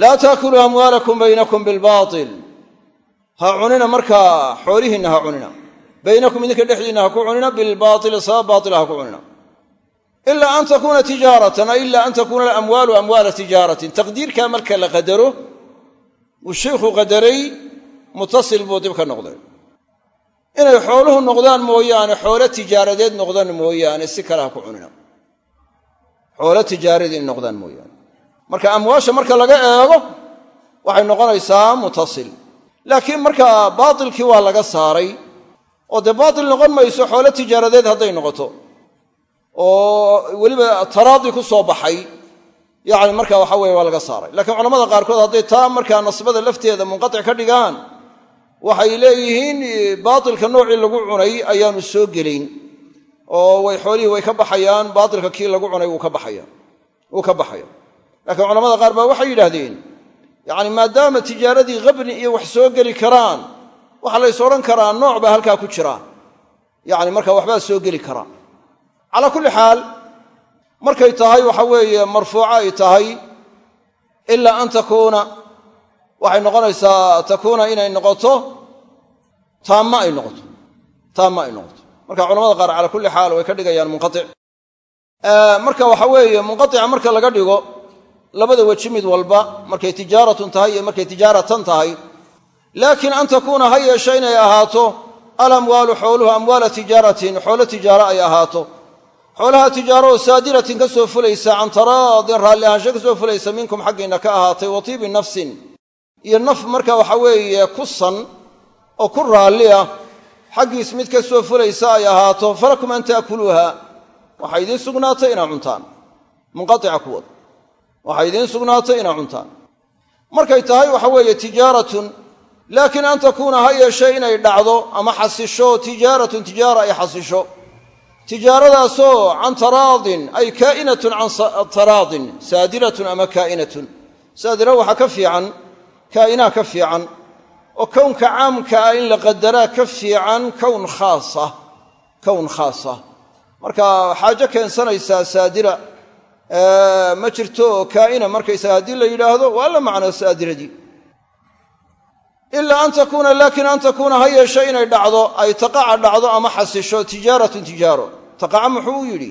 laa taakuluu amwaalakum baynakum bilbaatil ha cunina markaa xoolihiinna ha cunina baynakum idinka dhexdiinna ha ku cunina bilbaaili sabab baatila ha ku cunina ilaa an takuuna tijaaratan ay ilaa an takuuna alamwaalu amwaala tijaaratin taqdiirkaa marka la qadaro uu sheikhu qadaray mutasil buu dib ka noqday inay xooluhu noqdaan mooyaane xoolo tijaaradeed noqdaan mooyaane si kale ha ku cunina xoolo tijaaradeed inay noqdaan mooyaane marka amwaasha marka laga eego waxay noqonaysaa mutasil laakiin marka baatilkii waa laga saaray oo dee baatil noqon mayso xoolo tijaaradeed hadday noqoto oo weliba taraadi ku soo baxay yacni marka waxa weye waa laga saaray. Laakiin culamada qaarkood hadday taa markaa nasbada lafteeda munqatic ka dhigaan waxay leeyihiin baatilka noocii lagu cunay ayaanu soo gelayn oo way xoolihii way ka baxayaan baatilka kii lagu cunay wuu ka baxaya laakiin culamada qaar baa waxay yidhaahdeen yacni maadaama tijaaradii khabni iyo wax soo geli karaan waxaa lays odhan karaa nooc baa halkaa ku jira. Yacni marka waxbaa soo geli karaa calaa kulli xaal markay tahay waxa weeye marfuuco ay tahay ilaa an takuuna waxay noqonaysaa takuuna inay noqoto taamma ay noqoto. Taamma ay noqoto. Marka culamada qaar calaa kulli xaal way ka dhigayaan munqatic marka waxa weeye munqatica marka laga dhigo labada weji mid walba markay tijaaratun tahay iyo markay tijaaratan tahay laakiin an takuuna ha yeeshe inay ahaato alamwaalu xooluhu amwaala tijaaratin xoolo tijaaro ay ahaato. Xoolaha tijaaro oo saadiratin ka soo fulaysa can taraadin raalli ahaansho ka soo fulaysa minkum xaggiinna ka ahaatay wa tiibi nafsin. Iyo naf marka waxa weeye ku san oo ku raalli ah xaggiis mid ka soo fulaysa ay ahaato falakum an taakuluuha waxaa idiin sugnaatay inaa cuntaan. Markay tahay waxa laakiin an takuuna ha yeeshe inay dhacdo ama xasisho tijaaratun tijaara ay xasisho. Tijaaradaasoo can taraadin ay kaa'inatun can taraadin saadiratun ama kaa'inatun. Saadira waxaa ka fiican kaa'inaa ka fiican. Oo kownka caamka ah in la qadaraa ka fiican kown khaasa kown khaasa. Marka xaajo keensanaysaa saadira ma jirto oo kaa'ina markaysaga haddii la yidhaahdo waa la macno saadiradii ilaa an takuuna laakiin an takuuna ha yeeshe inay dhacdo ay taqaca dhacdo ama xasisho tijaaratun tijaaro. Taqaca muxuu u yidhi?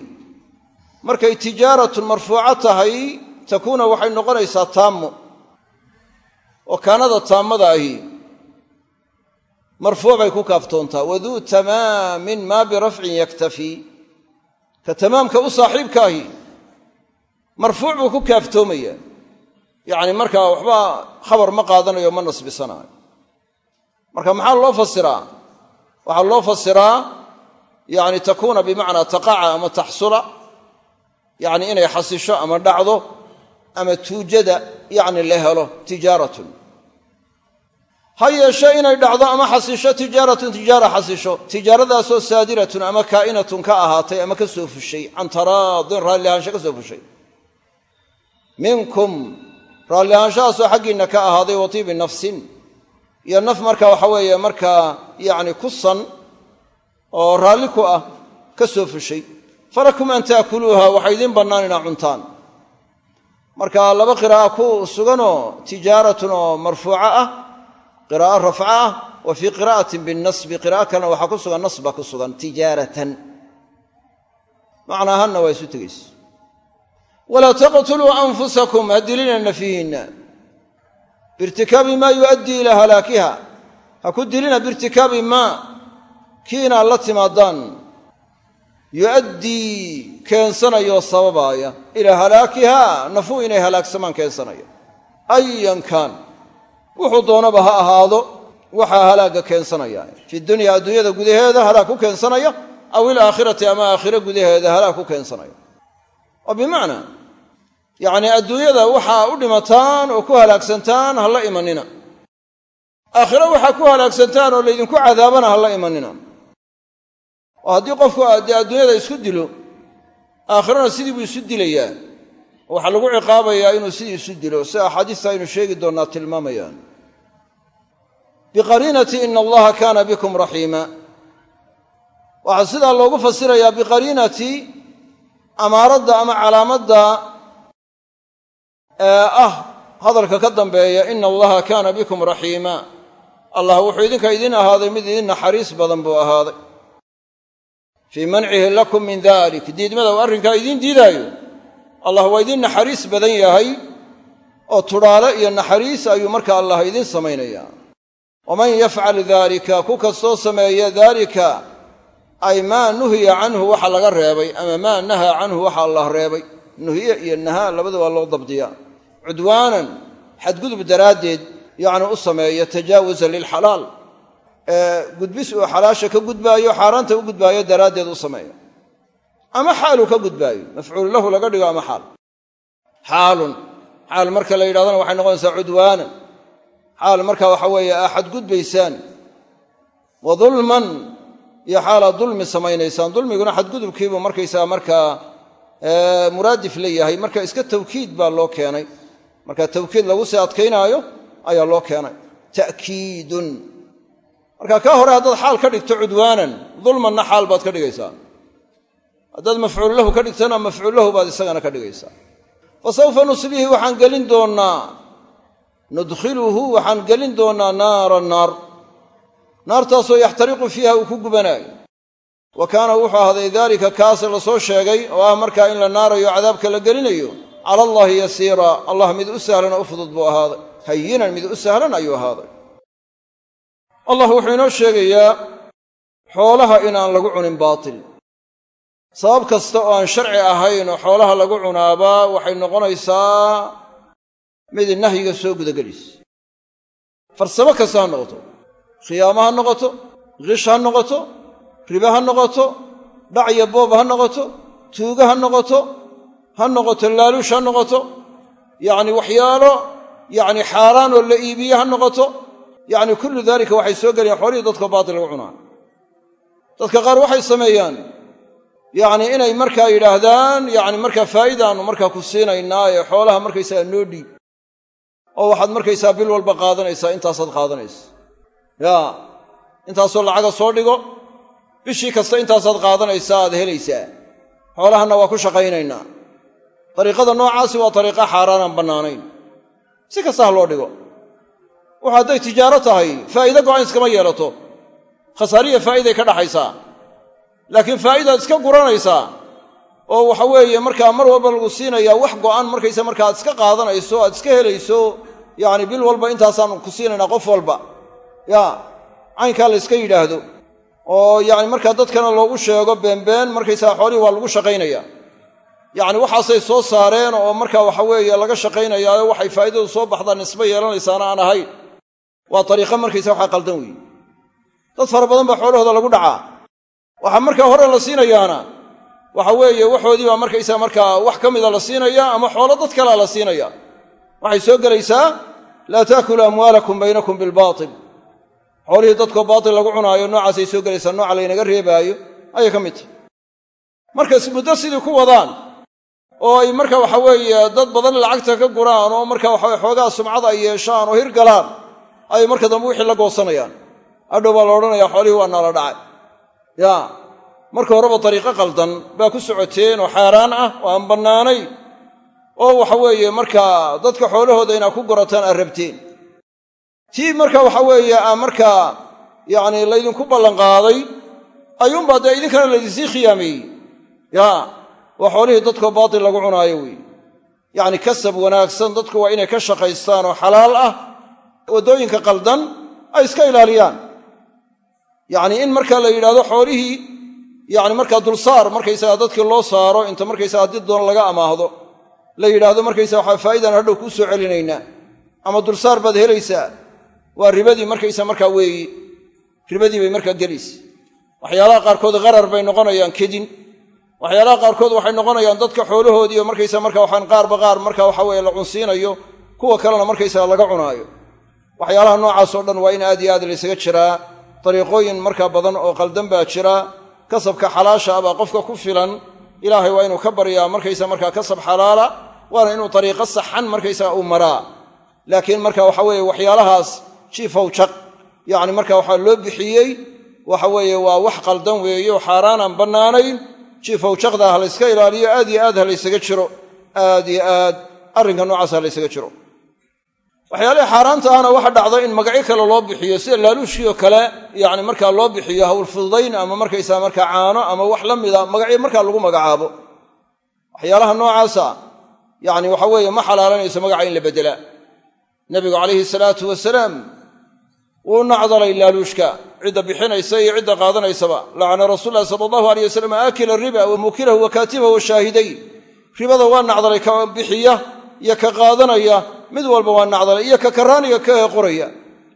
Markay tijaaratun marfuuco tahay takuuna waxay noqonaysaa taammo oo kaanada taammada ahi marfuuc bay ku kaaftoontaa. Waduu tamaamin maa birafcin yaktafii ka tamaamka u saaxiibka ahi marfuuc buu ku kaaftoomaya. Yacni markaa waxba khabar ma qaadanayo ma nasbisanaayo marka maxaa loo fasiraa? Waxaa loo fasiraa yani takuuna bimacnaa taqaca ama taxsula yani inay xasisho ama dhacdo ama tuujada yani la helo tijaaratun. Ha yeeshe inay dhacdo ama xasisho tijaaratun tijaara xasisho. Tijaaradaasoo saadiratun ama kaa'inatun ka ahaatay ama ka soo fushay. Can taraadin raalli ahaansho ka soo fushay. Minkum raalli ahaanshahaasoo xaggiinna ka ahaaday wa tiibi nafsin iyo naf marka waxa weeye markaa yacni ku san oo raalli ku ah ka soo fushay. Falakum an taakuluuha waxay idiin bannaan inaa cuntaan. Marka laba qiraa'a ku suganoo tijaaratun oo marfuuco ah qiraa'o rafco ah wa fii qiraa'atin binnasbi qiraa'o kalena waxaa ku sugan nasba ku sugan tijaaratan. Macna ahaanna waa isu tegaysa walaa taqtuluu anfusakum ha dilina nafihiinna biirtikaabi maa yu'addii ilaa halaakiha ha ku dilina biirtikaabi maa kii inaad la timaadaan yu'addii keensanayo sababaaya ilaa halaakiha nafuu inay halaagsamaan keensanaya ayan kaan wuxuu doonaba ha ahaado waxaa halaagga keensanaya. Fi dunya adduunyada gudaheeda halaag ku keensanaya aw ilaakhirati ama aakhiro gudaheeda halaag ku keensanaya oo bimacnaa yacnii adduunyada waxaa u dhimataan oo ku halaagsantaan ha la imanina. Aakhiro waxaa ku halaagsantaan oo laydinku cadaabana ha la imanina. Oo haddii qofku adduunyada isku dilo aakhirana sidii buu isu dilayaa. Waxaa lagu ciqaabayaa inuu sidii isu dilo sida axaadiista aynu sheegi doonnaa tilmaamayaan. Biqariinati ina allaha kaana bikum raxiima waxaa sidaa loogu fasirayaa biqariinati amaaradda ama calaamadda ee ah hadalka ka dambeeya ina allaha kaana bikum raxiima. Allah wuxuu idinka idin ahaaday mid idin naxariis badan buu ahaaday. Fii mancihi lakum min dalik. Diidmada uu arrinkaa idiin diidaayo. Allah waa idin naxariis badan yahay oo tudhaale iyo naxariis ayuu marka allah idin samaynayaa waman yafcal daalika ku kastoo sameeya daalika ay maa nuhiya canhu waxa laga reebay ama maa nahaa canhu waxa allah reebay. Nuhiye iyo nahaa labada waa loo dabdiyaa cudwaanan xadgudub daraaddeed yacni u sameeya tajaawusan lilxalaal gudbis uu xalaasha ka gudbaayo xaaraanta u gudbaayo daraaddeed u sameeya ama xaaluu ka gudbaayo mafcuulu lahu laga dhigo ama xaal? Xaalun. Xaal marka la yidhahdana waxay noqonaysaa cudwaanan xaal marka waxa weeye aa xadgudbaysaan. Wa dulman iyo xaalaad dulmi samaynaysaan. Dulmiguna xadgudubkiibuu markaysaga markaa muraadif la yahay marka iska tawkiid baa loo keenay marka tawkiid lagu sii adkaynaayo ayaa loo keenay. Ta'kiidun. Marka kaa hore haddaad xaal ka dhigto cudwaanan dulmanna xaal baad ka dhigaysaa. Haddaad mafcuul lahu ka dhigtana mafcuul lahu baad isagana ka dhigaysaa. Fa sawfa nuslihi waxaan gelin doonnaa. Nudkhiluhu waxaan gelin doonnaa naara naar. Naartaasoo yaxtariqu fiiha uu ku gubanaayo. Wa kaana wuxuu ahaaday daalika kaase la soo sheegay oo ah markaa in la naarayo cadaabka la gelinayo cala allaahi yasiira allah mid u sahlan oo u fudud buu ahaaday. Hayinan mid u sahlan ayuu ahaaday. Allah wuxuu inoo sheegayaa xoolaha inaan lagu cunin baatil. Sabab kasta oo aan sharci ahayn oo xoolaha lagu cunaabaa waxay noqonaysaa mid nahyiga soo gudagelaysa farsamo kasta ha noqoto khiyaamo ha noqoto qish ha noqoto ribe ha noqoto dhac boob ha noqoto tuuge ha noqoto ha noqoto laaluush ha noqoto. Yacni waxyaalo yacni xaaraan oo la iibiye ha noqoto. Yacni kullu daalika waxay soo gelayaan xoolihii dadkoo baatil lagu cunaa dadka qaar waxay sameeyaan. Yacni inay markaa yidhaahdaan yacni markaa faa'idaannu markaa ku siinaynaa ee xoolaha markaysaga noo dhiib oo waxaad markaysaa bil walba qaadanaysaa intaasaad qaadanaysa. Yaa intaasoo lacaga soo dhigo bishii kasta intaasaad qaadanaysaa aad helaysaa. Xoolahanna waa ku shaqaynaynaa dariiqada noocaasi waa dariiqa xaaraanaan bannaanayn. Si kasta ha loo dhigo. Wuxu hadday tijaaro tahay faa'iide go'an iskama yeelato. Khasaariya faa'iday ka dhaxaysaa. Laakiin faa'idaad iska guranaysaa oo waxa weeye markaa mar walba lagu siinayaa wax go'an markaysa marka aad iska qaadanayso aad iska helayso yacni bil walba intaasaanu ku siinaynaa qof walba. Yaa caynkaa la yska yidhaahdo. Oo yacni markaa dadkana loogu sheego beenbeen markaysaga xoolihii waa lagu shaqaynaya yacni waxaasay soo saareen oo markaa waxa weeye laga shaqaynayaayo waxay faa'idadu soo baxdaa nisbo yeelanaysaana aan ahayn. Waa dariiqo markaysa waxaa qaldan weeye. Dad fara badan baa xoolahooda lagu dhacaa. Waxaa markaa hore la siinayaana waxa weeye waxoodii baa markaysaa markaa wax ka mida la siinaya ama xoolo dad kalea la siinaya. Waxay soo gelaysaa laa taakulu amwaalakum baynakum bilbaatil. Xoolihii dadkoo baatil lagu cunaayo noocaasay soo gelaysaa nooca laynaga reebaayo ayay ka mid tahay. Markas muddo sidii ku wadaan oo ay marka waxa weeye dad badan lacagta ka guraan oo marka waxaweye xoogaa sumcad ay yeeshaan oo hirgalaan ayay marka dambe wixii la goosanayaan. Hadhow baa la odhanayaa xoolihii waa naala dhacay. Yaa marka horeba dariiqo qaldan baa ku socoteen oo xaaraan ah oo aan bannaanayn oo waxa weeye markaa dadka xoolahooda inaad ku gorataan aad rabteen. Tii marka waxa weeye aa markaa yacni laydinku ballanqaaday ayuunbaa dee idinkana laydinsii khiyaameeyey yaa waa xoolihii dadkoo baatil lagu cunaayo weeye yacni kasab wanaagsan dadku waa inay ka shaqaystaan oo xalaal ah waddooyinka qaldan ay iska ilaaliyaan. Yacni in marka la yidhahdo xoolihii yacni markaa dulsaar markaysaga dadkii loo saaro inta markaysaga haddii doon laga amaahdo. La yidhaahdo markaysaga waxaa faa'idan hadhow kuu soo celinaynaa. Ama dulsaar baad helaysaa waa ribadii markaysa markaa weeyi. Ribadii bay markaa gelaysa waxyaalaha qaarkood qarar bay noqonayaan kedin waxyaalaha qaarkood waxay noqonayaan dadka xoolahoodiiyo markaysa marka waxaan qaarba qaar marka waxa weye la cunsiinayo kuwa kalena markaysaga laga cunaayo. Waxyaalaha noocaasoo dhan waa in aad iyo aad laysaga jiraa dariiqooyin markaa badan oo qaldan baa jira kasabka xalaasha ah baa qofka ku filan ilaahay waa inuu ka baryaa markaysa markaa kasab xalaala waana inuu dariiqo saxan markaysaga uu maraa. Laakiin marka waxa weeye waxyaalahaas jiifow jaq yacni marka waxaa loo bixiyey waxa weeye waa wax qaldan weeye oo xaaraanaan bannaanayn jiifow jaqda ha layska ilaaliyo aad iyo aad ha laysaga jiro aad iyo aad arrinka noocaas ha jiro. Waxyaalihii xaaraanta ahna waxa dhacda in magacyo kale loo bixiyo sida laaluushkii oo kale yacni markaa loo bixiyo hawl fududayn ama markaysaa markaa caano ama wax la mida magacyo markaa lagu magacaabo. Waxyaalaha noocaasa yacni waxa weeye ma xalaalanayso magaca in la beddelaa nebigu calayhi salaatu wasalaam wuu nacdalay laaluushka. Cidda bixinaysa iyo cidda qaadanaysaba. Lacana rasuul lahi sala allahu aleyh wasalam aakila riba wa muukilahu wa kaatibahu wa shaahiday ribada waa nacdalay ka bixiya iyo ka qaadanaya. Mid walba waa nacdalay iyo ka karaaniga ka qoraya.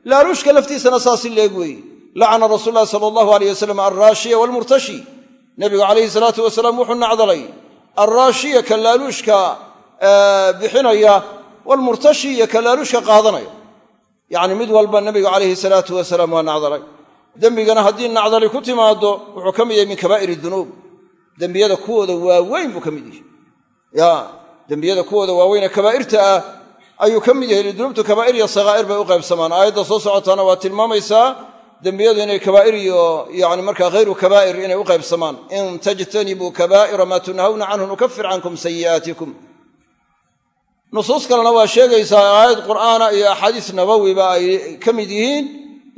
Laaluushka laftiisana saasi leeg weeye. Lacana rasuul lahi sala allahu aleyh wasalam alraashiya nebigu calayhi salaatu wasalaam wuxuu nacdalay alraashiya ka laaluushka bixinaya waalmurtashi iyo ka laaluushka qaadanaya yacni mid walba nebigu calayhi salaatu wasalaam waa nacdalay. Dembigana haddii nacdali ku timaado wuxuu ka mid yahay min kabaa'ir dunuub. Dembiyada kuwooda waaweyn buu ka mid yahay. Ya dembiyada kuwooda waaweyn ee kabaa'irta ah ayuu ka mid yahay lidunuubtu kabaa'ir iyo sakaa'ir bay u qaybsamaan. Aayadda soo socotaana waa tilmaamaysaa dembiyadu inay kabaa'ir iyo yani markaa hayru kabaa'ir inay u qaybsamaan. In tajtanibuu kabaa'ira maa tunhawna canhu nukafir cankum sayi'aatikum nusuus kalena waa sheegaysaa aayad qur'aana iyo axaadiis nabawiba ay ka mid yihiin.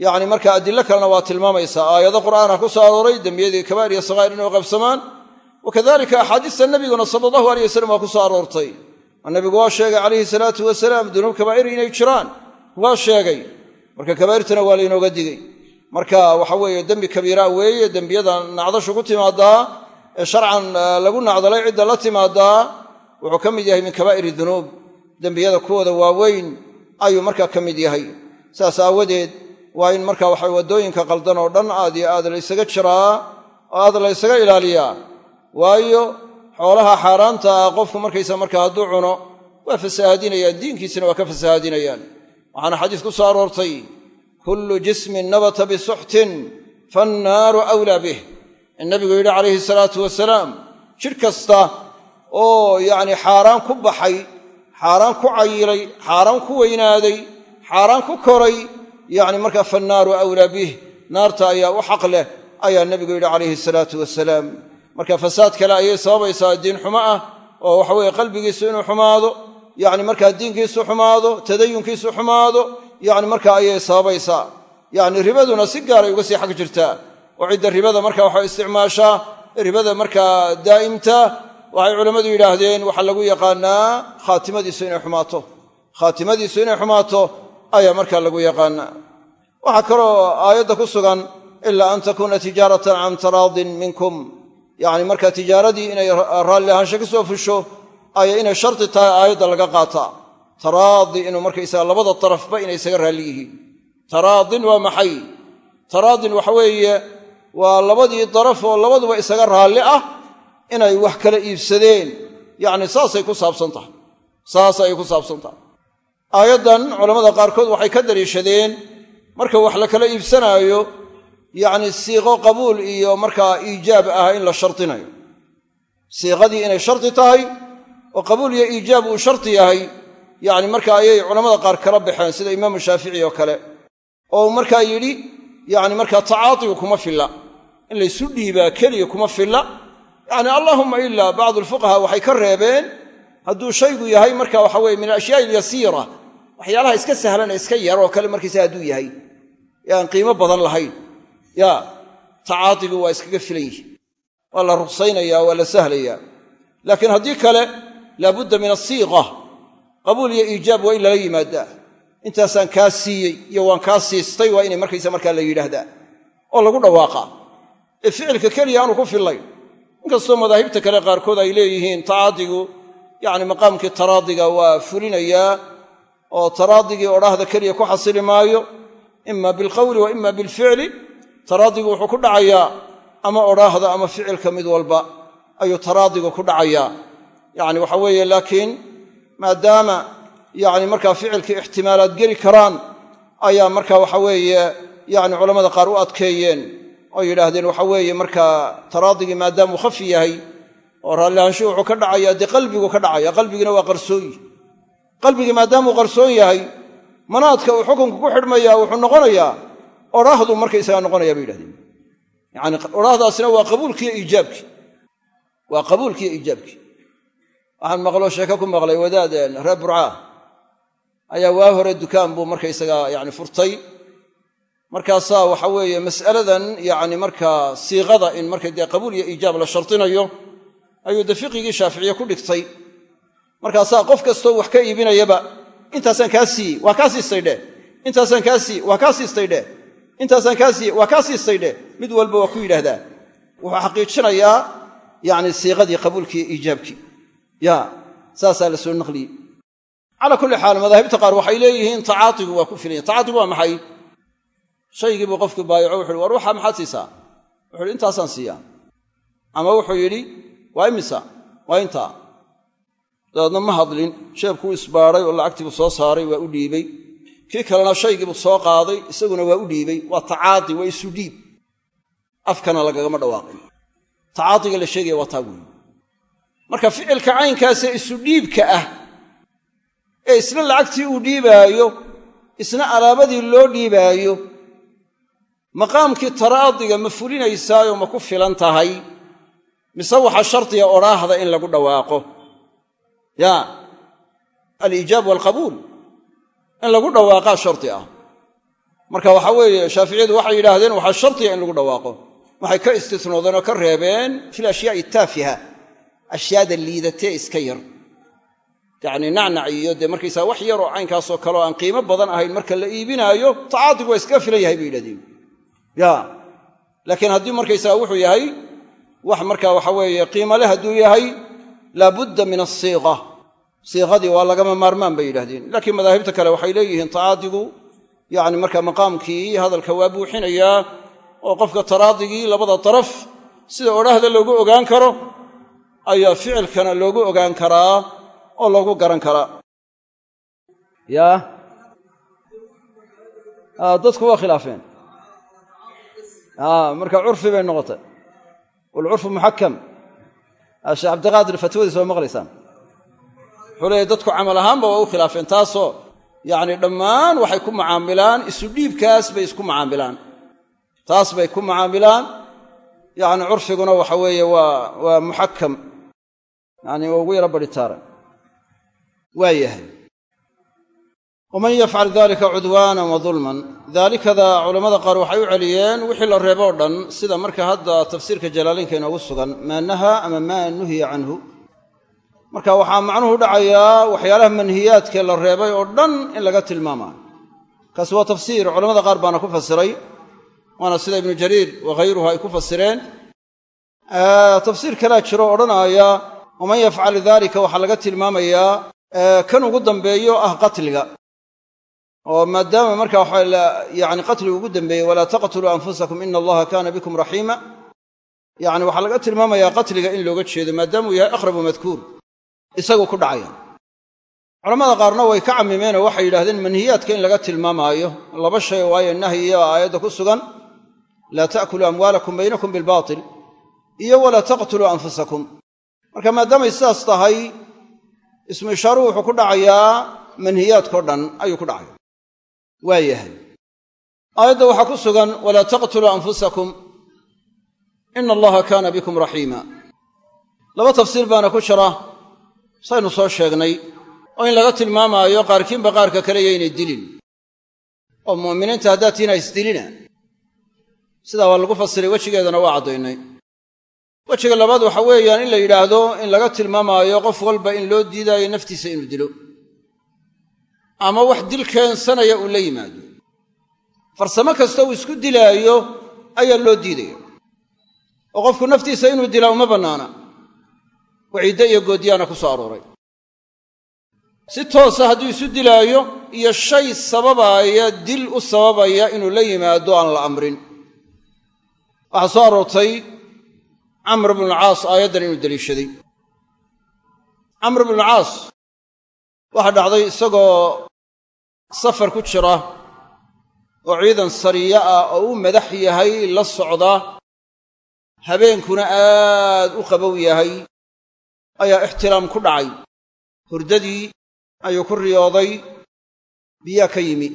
Yani marka adilo kalena waa tilmaamaysaa. Aayado qur'aana ku soo arooray dembiyadii kabaa'ir iyo sakaa'ir inay u qaybsamaan wakadalika axaadiista nabiguna sala allahu aleyh wasalam waa ku soo aroortay. Nabigu waa sheegay calayhi salaatu wasalaam dunuub kabaa'ir inay jiraan. Waa sheegay. Marka kabaa'irtana waa laynooga digey marka waxa weeye dembi kabiira weeye dembiyada nacdashu ku timaadaa ee sharcan lagu nacdalay cidda la timaadaa wuxuu ka mid yahay min kabaa'iri dunuub. Dembiyada kuwooda waaweyn ayuu markaa ka mid yahay. Saas aawadeed waa in marka waxa waddooyinka qaldan oo dhan aad iyo aad laysaga jiraa oo aad laysaga ilaaliyaa. Waayo xoolaha xaaraanta ah qofku markaysa marka hadduu cuno waa fasahaadinayaan diinkiisina waa ka fasahaadinayaan waxaana xadiis ku soo aroortay kullu jismin nabata bisuxtin faannaaru awlaa bih. In nabigu yidhi calayhi salaatu wasalaam jidh kasta oo yacni xaaraan ku baxay xaaraan ku cayilay xaaraan ku weynaaday xaaraan ku koray yacni markaa fannaaru awlaa bih naarta ayaa u xaq leh ayaa nebigu yidhi calayhi salaatu wasalaam marka fasaad kale ayay sababaysaa diin xumo ah oo waxa weeye qalbigiisu inuu xumaado yacni markaa diinkiisu xumaado tadayunkiisu xumaado yacni markaa ayay sababaysaa. Yacni ribaduna si gaaray uga sii xag jirtaa. Oo cidda ribada marka waxa isticmaashaa ribada markaa daa'imta waxay culammadu yidhaahdeen waxaa lagu yaqaanaa khaatimadiisu inay xumaato. Khaatimadiisu inay xumaato ayaa markaa lagu yaqaanaa. Waxaa kaloo aayadda ku sugan ilaa an takuuna tijaaratan can taraadin minkum. Yacni marka tijaaradii inay raalli ahaansho ka soo fusho aya inay shardi tahay aayadda laga qaataa. Taraadi inuu markaysaga labada darafba inay isaga raalli yihiin. Taraadin waa maxay? Taraadin waxa weeye waa labadii daraf oo labaduba isaga raalli ah inay wax kala iibsadeen. Yacni saasay ku saabsan tahay. Saas ayay ku saabsan tahay. Aayaddan culammada qaarkood waxay ka daliishadeen marka wax la kala iibsanaayo yacni siiqo qabuul iyo markaa iijaab ah in la shardinayo siiqadii inay shardi tahay oo qabuul iyo iijaab uu shardi yahay yacni marka ayay culammada qaar kala baxeen sida imaamu shaafici oo kale oo markaa yidhi yacni markaa tacaatigu kuma filla. In laysu dhiibaa keliya kuma filla yacni allaahumma ilaa bacdu alfuqaha waxay ka reebeen hadduu shaygu yahay marka waxa weye min alashyaai alyasiira waxyaalaha iska sahlan ee iska yar oo kale markiisa hadduu yahay. Yaan qiimo badan lahayn. Ya tacaadigu waa iskaga filan yihi waa la ruqsaynaya waa la sahlayaa. Laakiin haddii kale laabudda min asiiqa qabuul iyo iijaab waa in lala yimaadaa. Intaasaan kaa siiyey iyo waan kaa siistay waa inay markaysa markaa la yidhaahdaa. Oo lagu dhawaaqaa ee ficilka keliya aanu ku fillayn inkastoo madaahibta kale qaarkood ay leeyihiin tacaadigu yacni maqaamkii taraadiga waa fulinayaa oo taraadigii odhaahda keliya ku xasili maayo ima bilqowli wa ima bilficli taraadigu wuxuu ku dhacayaa ama odhaahda ama ficilka mid walba ayuu taraadigu ku dhacayaa. Yacni waxa weeye laakiin maadaama yacni markaa ficilkii ixtimaalaad geli karaan ayaa marka waxa weeye yacni culammada qaar u adkeeyeen oo yidhaahdeen waxa weeye markaa taraadigii maadaamuu khafi yahay oo raallihaanshu wuxuu ka dhacayaa dee qalbigu ka dhacaya qalbigina waa qarsoonyi qalbigii maadaamuu qarsoon yahay manaadka uu xukunku ku xidhmayaa wuxuu noqonayaa odhaahdu markaysagaa noqonaya bay yidhahdeen yacani odhaahdaasina waa qabuulkiiyo iijaabkii waa qabuulkiiyo iijaabkii waxaan maqloo sheeko ku maqlay wadaad reer burcaa ayaa waa hore dukaan buu markaysagaa yani furtay markaasaa waxa weeye mas'aladan yacni markaa siiqada in marka dee qabuul iyo iijaab la shardinayo ayuu dee fiqigii shaaficiye ku dhigtay. Markaasaa qof kastoo wax ka iibinayaba intaasaan kaa siiyey waa kaa siistay dheh. Intaasaan kaa siiyey waa kaa siistay dheh. Intaasaan kaa siiyey waa kaa siistay dheh. Mid walba waa ku yidhaahdaa. Wuxuu xaqiijinayaa yacni siiqadii qabuulkii iijaabkii ya saasaa la soo naqliyey. Calaa kulli xaal madaahibta qaar waxay leeyihiin tacaatigu waa ku filanya tacaatigu waa maxay shaygii buu qofkii baayaco wuxu uhi war waxaa maxaad siisaa? Wuxu uhi intaasaan siiyaa. Ama wuxuu yidhi waa imisa? Waa intaa? Dabeedna ma hadlin sheebkuu isbaadhay oo lacagtiibuu soo saaray waa u dhiibey kii kalena shaygiibuu soo qaaday isaguna waa u dhiibay. Waa tacaadi waa isu dhiib. Afkana lagagama dhawaaqin. Tacaadiga la sheegaya waa taa weeye marka ficilka caynkaasee isu dhiibka ah ee isna lacagtii uu dhiibaayo isna alaabadii loo dhiibaayo maqaamkii taraadiga ma fulinaysaayo ma ku filan tahay mise waxaa shardiga odhaahda in lagu dhawaaqo? Ya aliijaab waalqabuul in lagu dhawaaqaa shardi ah. Marka waxaa weeye shaaficiyadu waxay yidhaahdeen waxaa shardiga in lagu dhawaaqo. Waxay ka istisnoodeen oo ka reebeen fil ashyaa'i taafiha ashyaada liidatee iska yar. Yacnii nacnac iyo dee markaysaa wax yaroo caynkaasoo kale oo aan qiimo badan ahayn marka la iibinaayo tacaadigu waa iskaga filan yahay bay yidhahdeen ya. Laakiin haddii markaysaa wuxuu yahay wax markaa waxa weeye qiimale hadduu yahay laabudda min asiiqa. Siiqadii waa lagama maarmaan bay yidhahdeen laakiin madaahibta kale waxay leeyihiin tacaadigu yacni markaa maqaamkii hadalka waa buuxinayaa oo qofka taraadigii labada daraf sida odhaahda loogu ogaan karo ayaa ficilkana loogu ogaan karaa oo loogu garan karaa. Yaa dadku waa khilaafeen marka curfi bay noqotay. Walcurfu muxakam sheekh cabdiqaadir fatwadiis waa maqlaysaan. Wuxuu leeyahy dadku camal ahaanba waa u khilaafeen taasoo yacni dhammaan waxay ku macaamilaan isu dhiibkaas bay isku macaamilaan. Taas bay ku macaamilaan. Yacni curfiguna waxa weeye waa waa muxakam yani waa ugu yaro badhitaaran waa yahay waman yafcal dalika cudwaana wa dulman daalikada culammada qaar waxay u celiyeen wixii la reebo o dhan sida marka hadda tafsiirka jalaalaynka inoogu sugan maa nahaa ama maa nuhiya canhu. Marka waxaa macnuhu dhacayaa waxyaalaha manhiyaadkee la reebay oo dhan in laga tilmaamaayo kaasi waa tafsiir culamada qaar baana ku fasiray waana sida ibnu jariir waghayruhu ay ku fasireen. Tafsiir kalea jiro odhanaaya waman yafcal dalika waxaa laga tilmaamayaa kan ugu dambeeyo ah qatliga oo maadaama marka waxa yani qatligu ugu dambeeyey walaa taqtuluu anfusakum ina allaha kaana bikum raxiima. Yani waxaa laga tilmaamayaa qatliga in looga jeedo maadaamuu yahay aqrabu madkuur isagu ku dhacaya. Culamada qaarna way ka camimeenoo waxay yidhahdeen manhiyaadka in laga tilmaamaayo laba shay waayo nahyiya aayadda ku sugan laa ta'kuluu amwaalakum baynakum bilbaatil iyo walaa taqtuluu anfusakum. Marka maadaamay sidaas tahay ismu ishaaruhu wuxuu ku dhacayaa manhiyaadkao dhan ayuu ku dhacaya waa yahay. Aayadda waxaa ku sugan walaa taqtuluu anfusakum ina allaha kaana bikum raxiima laba tafsiir baana ku jira saynu soo sheegnay oo in laga tilmaamaayo qaarkiinba qaarka kale yaynay dilin. Oo mu'miniinta haddaad tihiin ha isdilina sidaa waa lagu fasiray wejigeedana waa caddaynay. Wejiga labaad waxa weeyaan in la yidhaahdo in laga tilmaamaayo qof walba in loo diidaayo naftiisa inuu dilo ama wax dil keensanaya uu la yimaado. Farsamo kasta uu isku dilaayo ayaa loo diidaya. Oo qofku naftiisa inuu dilaa uma bannaana. Waciiddo iyo goodiyaana ku soo arooray. Si toosa hadduu isu dilaayo iyo shay sababaaya dil u sababaya inuu la yimaado aan la amrin. Waxaa soo aroortay camr bnulcaas aayaddan inuu deliishaday camr bnulcaas waxaa dhacday isagoo safar ku jira oo ciidan sariya ah oo u madax yahay la socda habeenkuna aad u qabow yahay ayaa ixtiraam ku dhacay. Hurdadii ayuu ku riyooday biyaa ka yimi.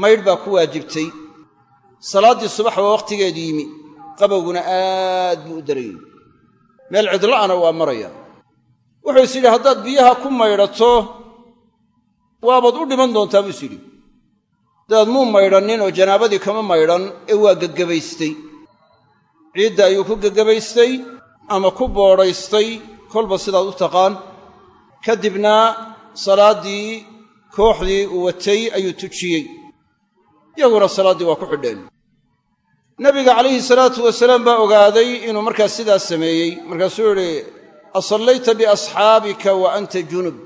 Maydh baa ku waajibtay. Salaaddii subax baa wakhtigeedu yimi. Qabowguna aad buu u darayey meel cidla'ana waa maraya. Wuxuu is yidhi haddaad biyaha ku maydhato waabaad u dhiman doontaa buu is yidhi. Daad muu maydhannin oo janaabadii kama maydhan ee waa geggebaystay ciidda ayuu ku geggebaystay ama ku boodhaystay kolba sidaad u taqaan. Kadibna salaaddii kooxdii uu watay ayuu tujiyey. Iyaguna salaaddii waa ku xidheen. Nabiga calayhi salaatu wasalaam baa ogaaday inuu markaas sidaas sameeyey. Markaasuu yidhi asallayta biasxaabika wa anta junub.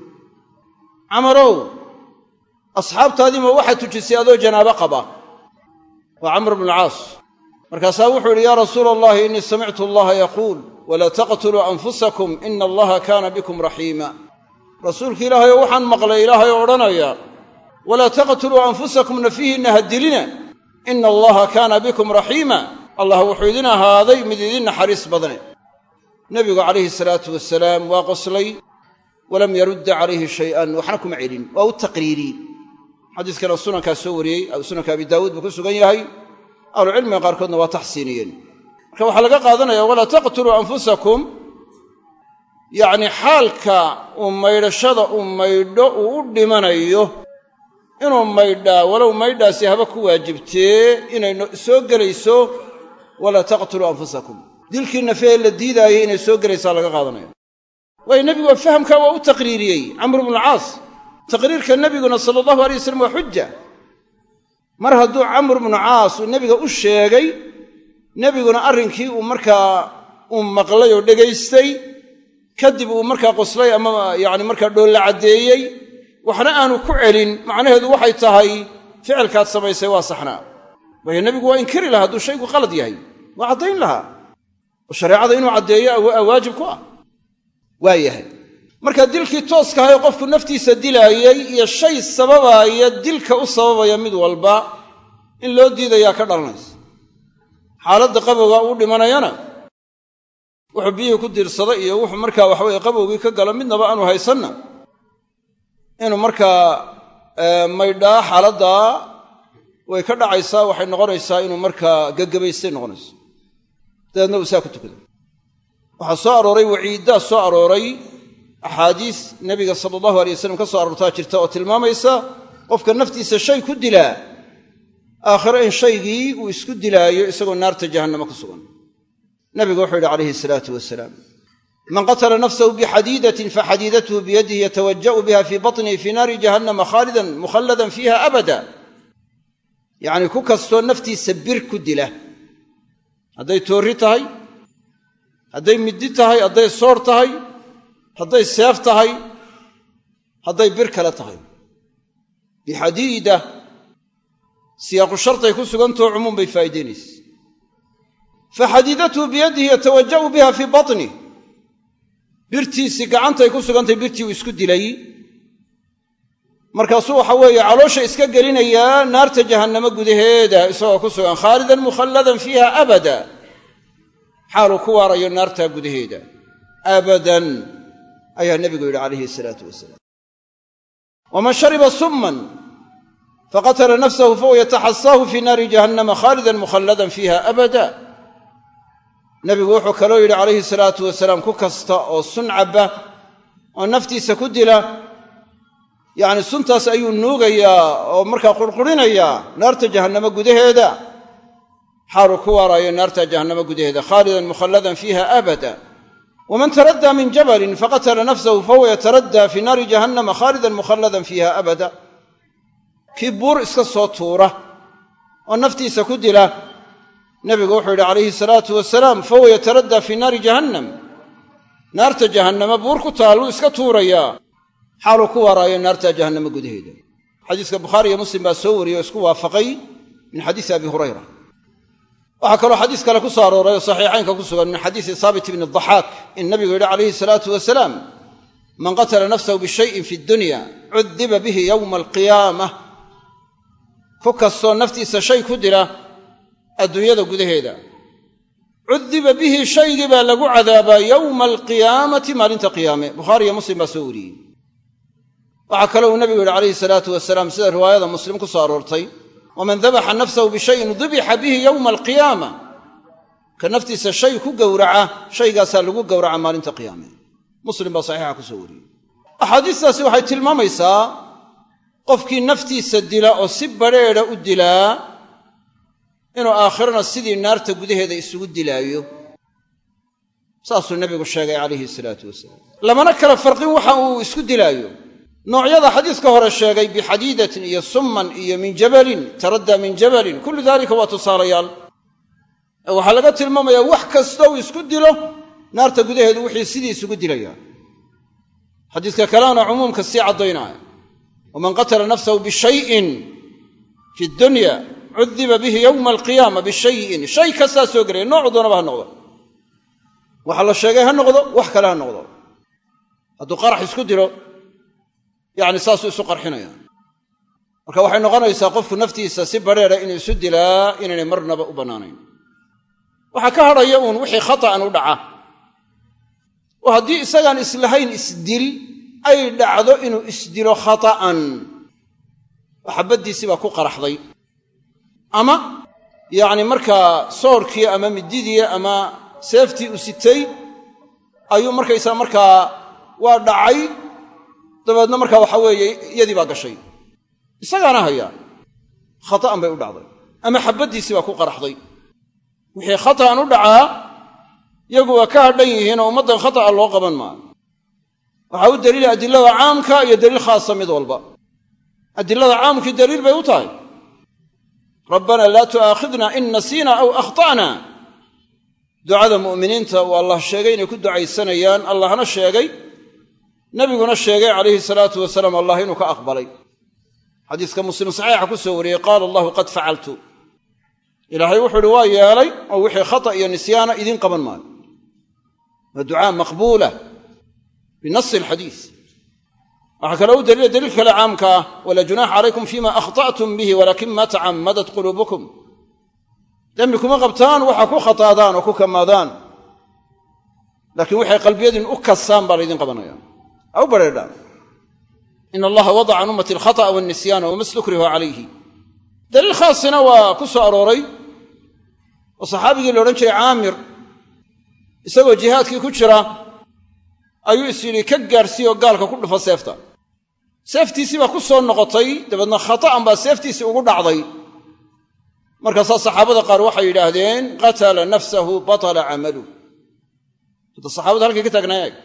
Camarow asxaabtaadiima waxaad tujisay adoo janaabo qaba. Waa camr bnucaas markaasaa wuxuu yidhi yaa rasuula allahi innii samictu allaha yaquul walaa taqtuluu anfusakum ina allaha kaana bikum raxiima. Rasuulka ilaahay oo waxaan maqlay ilaahay oo odhanaya walaa taqtuluu anfusakum nafihiinna ha dilina ina allaha kaana bikum raxiima. Allah wuxuu idin ahaaday mid idin naxariis badane. Nebigu calayhi salaatu wasalaam waa qoslay walam yarudda calayhi shay'an waxna kuma celin waa u taqriiriyey xadiiskana sunankaa soo wariyey sunanka abi daawuud buu ku sugan yahay ahlucilmiga qaarkoodna waa taxsiiniyeen. Marka waxaa laga qaadanaya walaa taqtuluu anfusakum. Yacni xaalka uu maydhashada uu maydho uu u dhimanayo inuu maydhaa walow maydhaasi haba ku waajibtee inay soo gelayso walaa taqtuluu anfusakum. Dilkii nafee la diidaayay inay soo gelaysaa laga qaadanaya. Waayo nebigu fahamkaa waa u taqriiriyey. Camru bnualcaas taqriirka nebiguna sala allahu alay wasalam waa xuja mar hadduu camr bnu caas uu nebiga u sheegay nebiguna arrinkii uu markaa uu maqlay oo dhegaystay kadib uu markaa qoslay ama yacni markaa dhoolla caddeeyey waxna aanu ku celin. Macnaheedu waxay tahay ficilkaad samaysay waa saxnaa waayo nebigu waa inkiri lahaa hadduu shaygu qalad yahay. Waa caddayn lahaa. Oo shareecada inuu caddeeyo waajib ku ah. Waa yahay marka dilkii tooska ahay qofku naftiisa dilaayey iyo shay sababaaya dilka u sababaya mid walba in loo diidayaa ka dhalanaysa. Xaaladda qabowga uu dhimanayana wuxuu biyihii ku diirsada iyo wuxuu markaa waxaweye qabowgii ka galo midnaba aanu haysanna. Inuu markaa maydhaa xaaladdaa way ka dhacaysaa waxay noqonaysaa inuu markaa gagabaystay noqonayso. Dabeedna uu saa ku tukada. Waxaa soo arooray waciiddaa soo arooray axaadiis nebiga sala allahu alay wasalam ka soo aroortaa jirta oo tilmaamaysa qofka naftiisa shay ku dilaa aakhiro in shaygii uu isku dilaayo isagoo naarta jahannamo ku sugan. Nabigu wuxuu yidhi calayhi salaatu wasalaam man qatala nafsahu bixadiidatin faxadiidatuhu biyadihi yatawaja'u biha fii batnihi fii naari jahannama khaalidan mukhalladan fiiha abada. Yacnii ku kastoo naftiisa bir ku dila. Hadday toorri tahay hadday middi tahay hadday soor tahay hadday seef tahay hadday bir kale tahay. Bixadiida siyaaqu shartay ku sugantao cumuum bay faa'iidaynaysa. Faxadiidatuhu biyadihi yatawaja'u biha fii batnih birtiisii gacantay ku sugantay birtii uu isku dilay. Markaasuu waxa weeye caloosha iska gelinayaa naarta jahannamo gudaheeda isagoo ku sugan khaalidan mukhalladan fiiha abada. Xaaluu ku waarayo naartaa gudaheeda. Abadan ayaa nebigu yidhi calayhi salaatu wasalaam. Waman shariba summan faqatala nafsahu fahuwa yataxasaahu fii naari jahannama khaalidan mukhalladan fiiha abada. Nebigu wuxuu kaloo yidhi calayhi salaatu wasalaam ku kasta oo sun cabba oo naftiisa ku dila yacni suntaas ayuu nuugayaa oo markaa qurqurinayaa naarta jahannamo gudaheeda. Xaaluu ku waaraayo naarta jahannamo gudaheeda khaalidan mukhalladan fiiha abada waman taraddaa min jabalin faqatala nafsahu fahuwa yataraddaa fii naari jahannama khaalidan mukhalladan fiiha abada kii buur iska soo tuura oo naftiisa ku dila nebigu wuxuu yidhi calayhi salaatu wasalaam fahuwa yataraddaa fii naari jahannam naarta jahannama buur ku taalluu iska tuurayaa xaaluu ku waaraayo naarta jahannamo gudaheeda xadiiska bukhaari iyo muslim baa soo wariyey oo isku waafaqay min xadiisi abi hurayra waxaa kaloo xadiis kale ku soo arooray oo saxiixaynka ku sugan min xadiisi saabit bni daxaak in nabigu yidhi calayhi salaatu wasalaam man qatala nafsahu bishayin fi dunya cudiba bihi yowma alqiyaamah. Ku kastoo naftiisa shay ku dila adduunyada gudaheeda. Cudiba bihi shaygii baa lagu cadaabaa yowma alqiyaamati maalinta qiyaame. Bukhaari iyo muslim baa soo wariyey. Waxaa kale uu nebigu yidhi calayhi salaatu wasalaam sida riwaayada muslim ku soo aroortay waman dabaxa nafsahu bishayin dibixa bihi yowma alqiyaama ka naftiisa shay ku gowraca shaygaasaa lagu gowraca maalinta qiyaame muslim baa saxiixa ku soo wariyey axaadiistaasi waxay tilmaamaysaa qofkii naftiisa dila oo si badrheedha u dilaa inuu aakhirana sidii naarta gudaheeda isugu dilaayo saasuu nebigu sheegay calayhi salaatu wasalaam lamana kala farqin waxa uu isku dilaayo noocyada xadiiska hore sheegay bixadiidatin iyo summan iyo min jabalin taraddaa min jabalin kullu daalika waa tusaalayaal. Waxaa laga tilmaamayaa wax kasta uu isku dilo naarta gudaheedu wixii sidii isugu dilayaa xadiiska kalena cumuumka sii caddaynaya. Waman qatala nafsahu bishayin fi dunya cudiba bihi yowma alqiyaama bishayin. Shay kastaa soo gelaya noocu doonaba ha noqdo. Waxa la sheegay ha noqdo wax kale ha noqdo. Hadduu qarax isku dilo yacni saasuu isu qarxinaya marka waxay noqonaysaa qofku naftiisa si badrheera inuu isu dilaa inaynay marnaba u bannaanayn. Waxaa ka hadhaya uun wixii khata'an u dhaca. Oo haddii isagaan islahayn isdil ay dhacdo inuu isdilo khata'an. Oo xabaddiisii baa ku qaraxday. Ama yacni markaa soorkii ama mididii ama seeftii u sitay ayuu markaysaa markaa waa dhacay dabeedna markaa waxa weeye iyadii baa gashay. Isagaana hayaa khata'an bay u dhacday. Ama xabaddiisii baa ku qaraxday. Wixii khata'an u dhacaa yagu waa ka hadhan yihiin oo ummaddan khata'a loo qaban maayo. Waxaa u daliila adilada caamka iyo daliil khaasa mid walba. Adilada caamkii daliil bay u tahay. Rabbanaa laa tu'aakhidna in nasiina aw akhta'na. Ducada mu'miniinta uu allah sheegay inay ku ducaysanayaan. Allahna sheegay nebiguna sheegay calayhi salaatu wasalaam allah inuu ka aqbalay. Xadiiska muslim saxiixa ku soo wariyey qaala allahu qad facaltu. Ilaahay wuxuu uhi waa yeelay oo wixii khata iyo nisyaana idiin qaban maayo. Waa ducaa maqbuula binasi alxadiis. Waxaa kaloo u daliila daliil kale caamka ah walaa junaaxa calaykum fima akhta'tum bihi walaakin ma tacammadat quluubukum. Dembi kuma qabtaan waxaa ku khataadaan oo ku kamaadaan. Laakiin waxay qalbiyadiin u kasaan baa laydin qabanaya ha u badheedhaan in allaha wadaca can ummati alkhata'a walnisyaana wama stukrihu calayhi daliil khaasina waa ku soo arooray oo saxaabigii la odhan jiray caamir isagoo jihaadkii ku jira ayuu is yidhi ka gaarsiiy oo gaalka ku dhufa seefta seeftiisii baa ku soo noqotay dabeedna khata'an baa seeftiisii ugu dhacday markaasaa saxaabada qaar waxay yidhaahdeen qatala nafsahu batala camalu hadda saxaabada halkay ka taagnaa eeg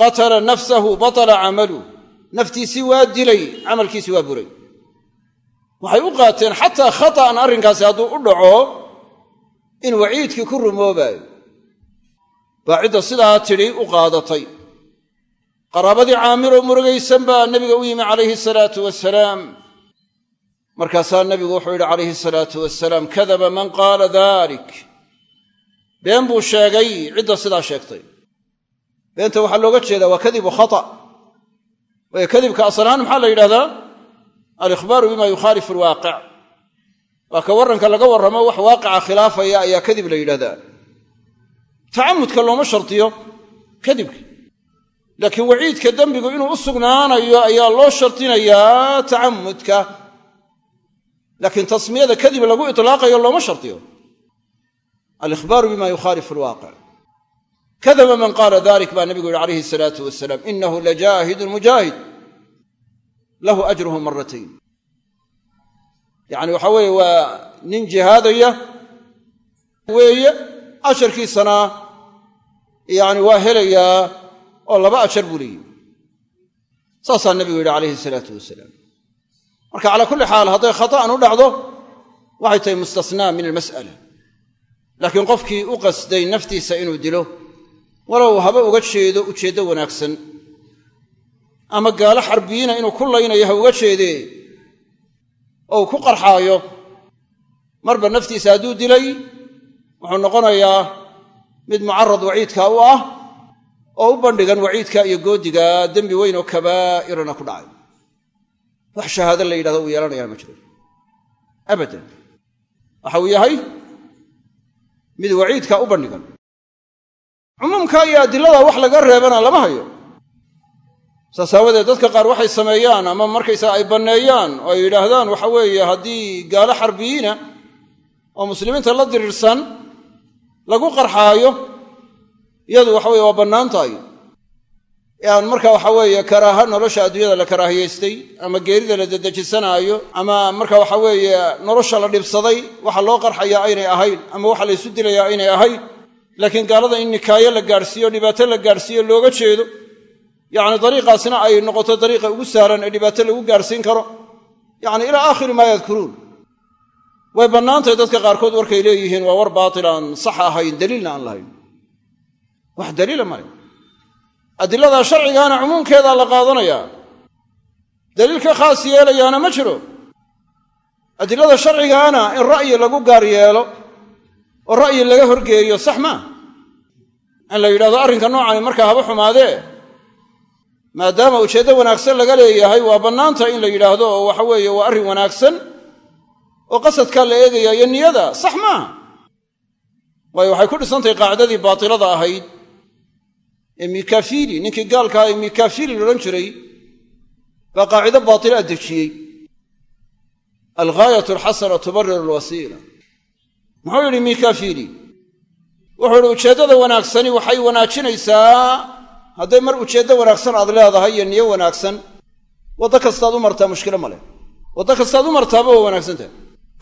qatala nafsahu batala camalu. Naftiisii waa dilay camalkiisii waa buray. Waxay u qaateen xataa khata'an arrinkaasi hadduu u dhaco in waciidkii ku rumoobaayo baa cidda sidaa tidhi u qaadatay. Qaraabadii caamiroo murugaysan baa nebiga u yimi calayhi salaatu wasalaam markaasaa nebigu wuxuu yidhi calayhi salaatu wasalaam kadaba man qaala dalik been buu sheegay cidda sidaa sheegtay beenta waxaa looga jeedaa waa kadibu khata. Waayo kadibka asal ahaan maxaa la yidhahdaa? Alikhbaaru bima yukhaalifu alwaaqic waa ka warranka laga warramo wax waaqica khilaafaya ayaa kadib la yidhahdaa. Tacamudka looma shardiyo kadibka. Laakiin waciidka dembigu inuu u sugnaanayo ayaa loo shardinayaa tacamudka laakiin tasmiyada kadib lagu itlaaqayo looma shardiyo alikhbaaru bima yukhaalifu alwaaqic kadaba man qaala dalik baa nabigu yihi calayhi salaatu wasalaam inahu lajaahidun mujaahid lahu ajruhu maratayn yacni waxaa weeye waa nin jihaadaya weeye ajarkiisana yacni waa helayaa oo laba ajar buu leeyihi saasaa nabigu yidhi calayhi salaatu wasalaam marka calaa kulli xaal hadday khata'an u dhacdo waxay tahay mustasnaa min almas'ala laakiin qofkii u qasday walow haba uga jeedo ujeeddo wanaagsan. Ama gaalo xarbiyiina inuu ku laynayo ha uga jeedee? Oo uu ku qarxaayo? Marba naftiisa hadduu dilay wuxuu noqonayaa mid mucarad waciidka u ah oo u bandhigan waciidka iyo goodiga dembi weyn oo kabaa'irana ku dhacay. Wax shahaado la yidhahdo uu yeelanayaa ma jiro. Abadan. Waxa uu yahay mid waciidka u bandhigan cumuumka iyo adilada wax laga reebana lama hayo. Saas aawadeed dadka qaar waxay sameeyaan ama markaysaga ay banneeyaan oo ay yidhaahdaan waxa weeye haddii gaalo xarbiyiina oo muslimiinta la diriirsan lagu qarxaayo iyadu waxa weye waa bannaan tahay. Aan marka waxa weeye karaaha nolosha adduunyada la karaahiyaystay ama geerida la dedejisanaayo ama marka waxa weeye nolosha la dhibsaday waxa loo qarxayaa aynay ahayn ama waxa la ysu dilayaa aynay ahayn laakiin gaalada in nikaayo la gaadhsiiyo dhibaato la gaadhsiiyo looga jeedo yacni dariiqaasna ay noqoto dariiqa ugu sahlan ee dhibaato lagu gaadhsiin karo yacni ilaa aakhiri maa yadkuruun way bannaantahay dadka qaarkood warkay leeyihiin waa war baatil aan sax ahayn daliilna aan lahayn. Wax daliila male adiladaa sharcigaana cumuumkeedaa la qaadanayaa daliil ka khaas yeelayaana ma jiro. Adilada sharcigaana in ra'yi lagu gaar yeelo oo ra'yi laga horgeeyo sax maa in la yidhahdo arrinka noocani markaa haba xumaadee. Maadaama ujeeddo wanaagsan laga leeyahay waa bannaanta in la yidhaahdo oo waxa weeye waa arrin wanaagsan oo qasadkaa la eegaya iyo niyada sax maaha waayo waxay ku dhisantahay qaacidadii baatilada ahayd. Ee mikafili ninkii gaalka aha ee mikafili loodhan jiray baa qaacido baatila dejiyey. Alghaayat alxasana tubarir alwasiila muxuu yidhi mikafili wuxuu yidhi ujeeddada wanaagsani waxay wanaajinaysaa. Hadday mar ujeeddo wanaagsan aad leedahay iyo niyo wanaagsan waddo kastaad u martaa mushkilo ma leh. Waddo kastaad u martaaba waa wanaagsantahay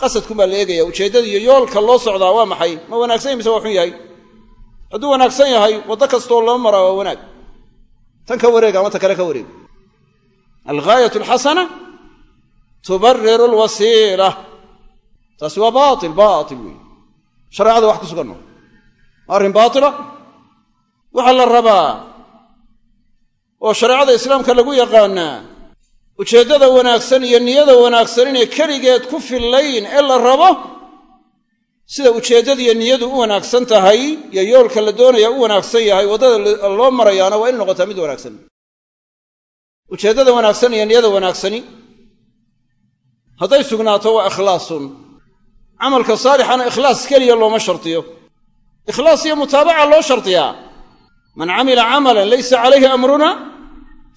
qasadkunbaa la eegaya ujeeddada iyo yoolka loo socdaa waa maxay? Ma wanaagsan yahy mise waa xun yahay? Hadduu wanaagsan yahay waddo kastoo loo maraa waa wanaag. Tan ka wareeg ama ta kale ka wareeg alghaayat alxasana tubariru alwasiila. Taasi waa baatil baatil weeye shareecada wax ku sugan maa arrin baatila? Waxaa la rabaa oo shareecada islaamka lagu yaqaanaa ujeeddada wanaagsan iyo niyada wanaagsan inay keligeed ku fillayn ee la rabo sida ujeeddadiiyo niyadu u wanaagsan tahay iyo yoolka la doonaya u wanaagsan yahay waddada loo marayaana waa in noqotaa mid wanaagsan. Ujeeddada wanaagsan iyo niyada wanaagsani hadday sugnaato waa ikhlaasun camalka saalixana ikhlaas keliya looma shartiyo. Ikhlaas iyo mutaabaca loo shardiyaa man camila camalan laysa calayhi amruna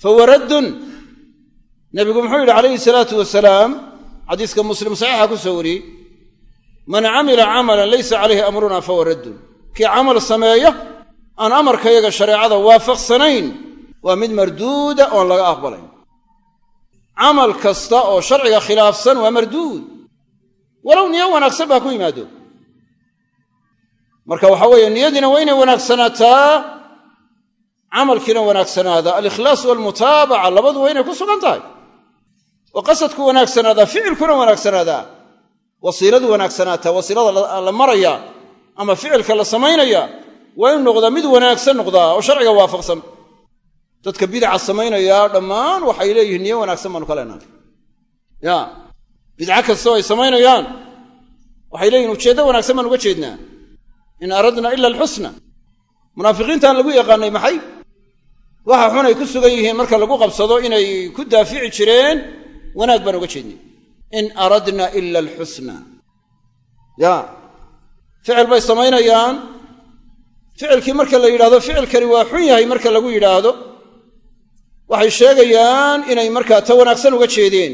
fahuwa raddun. Nebigu muxuu yidhi calayhi salaatu wasalaam xadiiska muslim saxiixa ku soo wariyey man camila camalan laysa calayhi amruna fahuwa raddun. Kii camal sameeya aan amarkayaga shareecada waafaqsanayn waa mid marduuda oon laga aqbalayn. Camal kasta oo sharciga khilaafsan waa marduud walow niyo wanaagsan baa ku yimaado. Marka waxa weeye niyadiina waa inay wanaagsanaataa camalkiina wanaagsanaada alikhlaas waalmutaabaca labadu waa inay ku sugan tahay. Oo qasadku wanaagsanaadaa ficilkuna wanaagsanaadaa wasiiladu wanaagsanaataa wasiilada la maraya ama ficilka la samaynaya waa inu noqdaa mid wanaagsan noqdaa oo sharciga waafaqsan. Dadka bidaca samaynaya dhammaan waxay leeyihiin niyo wanaagsan baanu ka leenahay bidco kastoo ay samaynayaan. Waxay leeyihiin ujeeddo wanaagsan baan uga jeednaa. In aradna ila alxusna munaafiqiintaan lagu yaqaanay maxay? Waxa xun ay ku sugan yihiin marka lagu qabsado inay ku daafici jireen wanaag baan uga jeednay. In aradna ila alxusna ya. Ficil bay samaynayaan. Ficilkii marka la yidhahdo ficilkani waa xun yahay marka lagu yidhaahdo. Waxay sheegayaan inay markaa ta wanaagsan uga jeedeen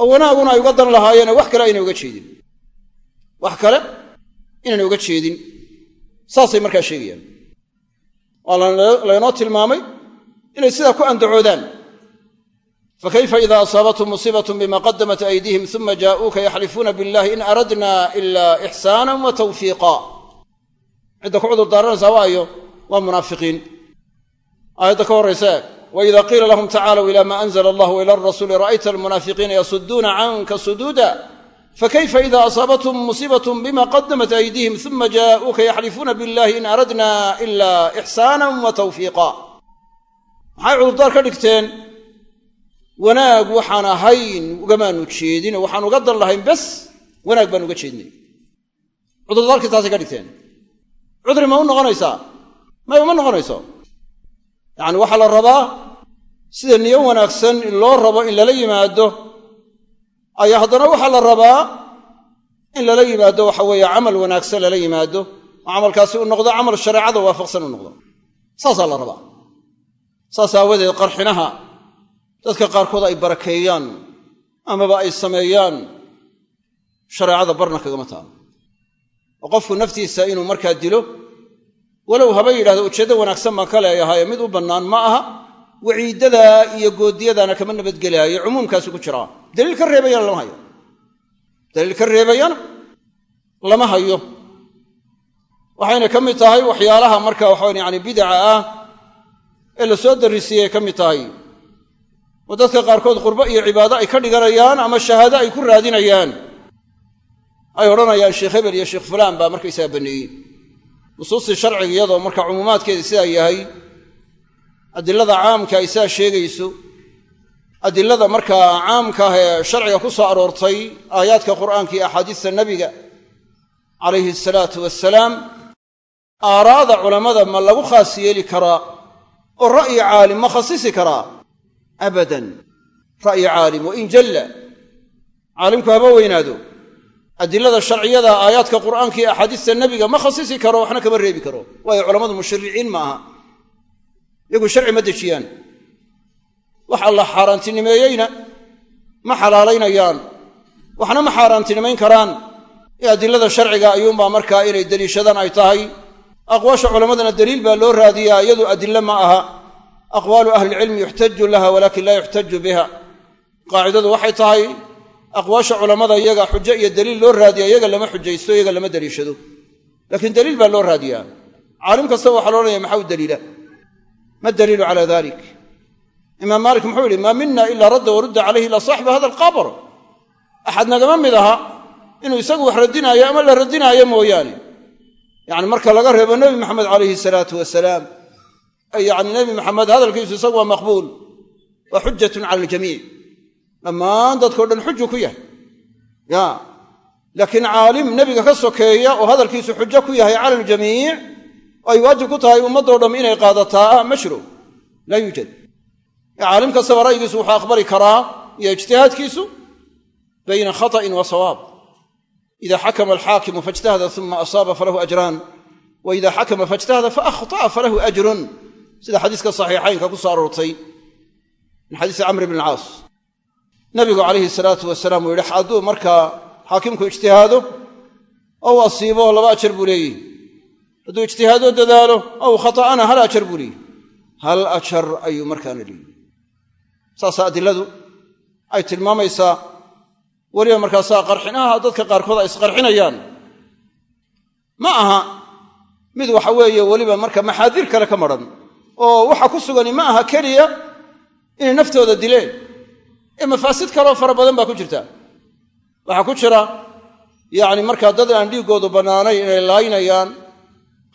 oo wanaaguna ay uga dan lahaayeene wax kale aynay uga jeedin. Wax kale inaynay uga jeedin. Saasay markaa sheegayaan. Waa laynoo tilmaamay inay sidaa ku andacoodaan. Fakayfa ida asaabathum musiibatun bima qadamat aydihim uma jaa'uuka yaxlifuuna billahi in aradna ila ixsaanan wa tawfiiqa cidda ku cudur daaranaysaa waayo waa munaafiqiin. Aayadda ka horraysa waida qiila lahum tacaaluu ila ma anzla allah waila arasuuli ra'ayta almunaafiqiina yasuduuna canka suduuda fakayfa ida asaabathum musiibatun bima qadamat aydihim uma jaa'uuka yaxlifuuna billahi in aradna ila ixsaanan wa tawfiiqa maxay cudurdaar ka dhigteen wanaag waxaan ahayn ugamaanu jeedin oo waxaan uga dan lahayn bes wanaag baan uga jeednay. Cudurdaarkii taasay ka dhigteen. Cudri ma u noqonaysaa? May uma noqonayso yacani waxaa la rabaa sida niyo wanaagsan loo rabo in lala yimaado. Ayaa haddana waxaa la rabaa in lala yimaado waxa weeye camal wanaagsan lala yimaado. Oo camalkaasi u noqdo camal shareecada waafaqsan u noqdo. Saasaa la rabaa. Saas aawadeed qarxinaha dadka qaarkood ay barakeeyaan amaba ay sameeyaan shareecada barna kagama taalo oo qofku naftiisa inuu markaa dilo walow haba yidhahdo ujeeddo wanaagsan baan ka leeyahaye mid u bannaan ma aha waciiddada iyo goodiyadaana kama nabadgelaayo cumuumkaasi ku jiraa daliil ka reebayana lama hayo. Daliil ka reebayana lama hayo. Waxayna ka mid tahay waxyaalaha marka waxawan yani bidaca ah ee la soo darisiiyey ka mid tahay. Oo dadka qaarkood qurbo iyo cibaado ay ka dhiganayaan ama shahaado ay ku raadinayaan. Ay odhanayaan sheekh hebel iyo sheekh fulaan baa markaysaga banneeyey nusuustii sharciga iyadoo marka cumuumaadkeeda sidaa yahay adilada caamka ay sidaa sheegayso adilada markaa caamka ah ee sharciga ku soo aroortay aayaadka qur'aanka iyo axaadiista nebiga calayhi asalaatu wassalaam aaraada culammada ma lagu khaas yeeli karaa oo ra'yi caalim ma khasisi karaa? Abadan. Ra'yi caalim wain jalla. Caalimku haba weynaado adilada sharciyada aayaadka qur'aanka iyo axaadiista nebiga ma khasisi karo waxna kama reebi karo. Waayo culammadu mushariciin ma aha iyagu sharci ma dejiyaan. Wax alla xaaraantinimeeyeyna ma xalaalaynayaan. Waxna ma xaaraantinimayn karaan. Adilada sharciga ayuunbaa markaa inay deliishadaan ay tahay. Aqwaasha culammadana daliil baa loo raadiyaa iyadu adille ma aha. Aqwaalu ahlilcilmi yuxtaju laha walaakin laa yuxtaju biha. Qaacidadu waxay tahay aqwaasha culammada iyaga xujo iyo daliil loo raadiya iyaga lama xujaysto iyaga lama deliishado laakiin daliil baa loo raadiyaa caalim kastaba waxaa loodhanaya maxaa u daliila? Ma daliilu cala dalik imaam maalik muxuu yidhi maa mina ilaa radda warudda calayhi ilaa saaxiba hada alqabr. Axad nagama mid aha inuu isagu wax radinaayo ama la radinaayo mooyaane. Yacni marka laga reebo nebi maxamed calayhi salaatu wasalaam yacni nebi maxamed hadalkiisu isagu waa maqbuul waa xujatun cala aljamiic dhammaan dadkao dhan xuju ku yahay. Ya. Laakiin caalim nebiga ka sokeeya oo hadalkiisu xujo ku yahay cala aljamiic ay waajib ku tahay ummaddoo dham inay qaadataa ma jiro laa yuujad caalim kastaba ra'yigiisu wuxuu aqbali karaa iyo ijtihaadkiisu bayna khata'in wa sawaab. Ida xakama alxaakimu faijtahada uma asaaba falahu ajraan. Wa xakama faijtahada faahطa'a falahu ajrun. Sida xadiiska saxiixaynka ku soo aroortay. Min xadiisi camr bn alcaas nabigu calayhi salaatu wasalaam uu yihi hadduu markaa xaakimku ijtihaado ou asiibo laba ajar buu leeyihi. Hadduu ijtihaado dadaalo ow khata'ana hal ajar buu leeyihi. Hal ajar ayuu markaana leeyihi. Saasaa adiladu ay tilmaamaysaa weliba markaasaa qarxinaha dadka qaarkood ay isqarxinayaan. Ma aha mid waxa weeye weliba marka maxaadir kale ka madran oo waxa ku sugani ma aha keliya inay naftooda dileen ee mafaasid kaloo fara badan baa ku jirta. Waxaa ku jira yacni markaa dad aan dhiiggoodu bannaanayn inay laaynayaan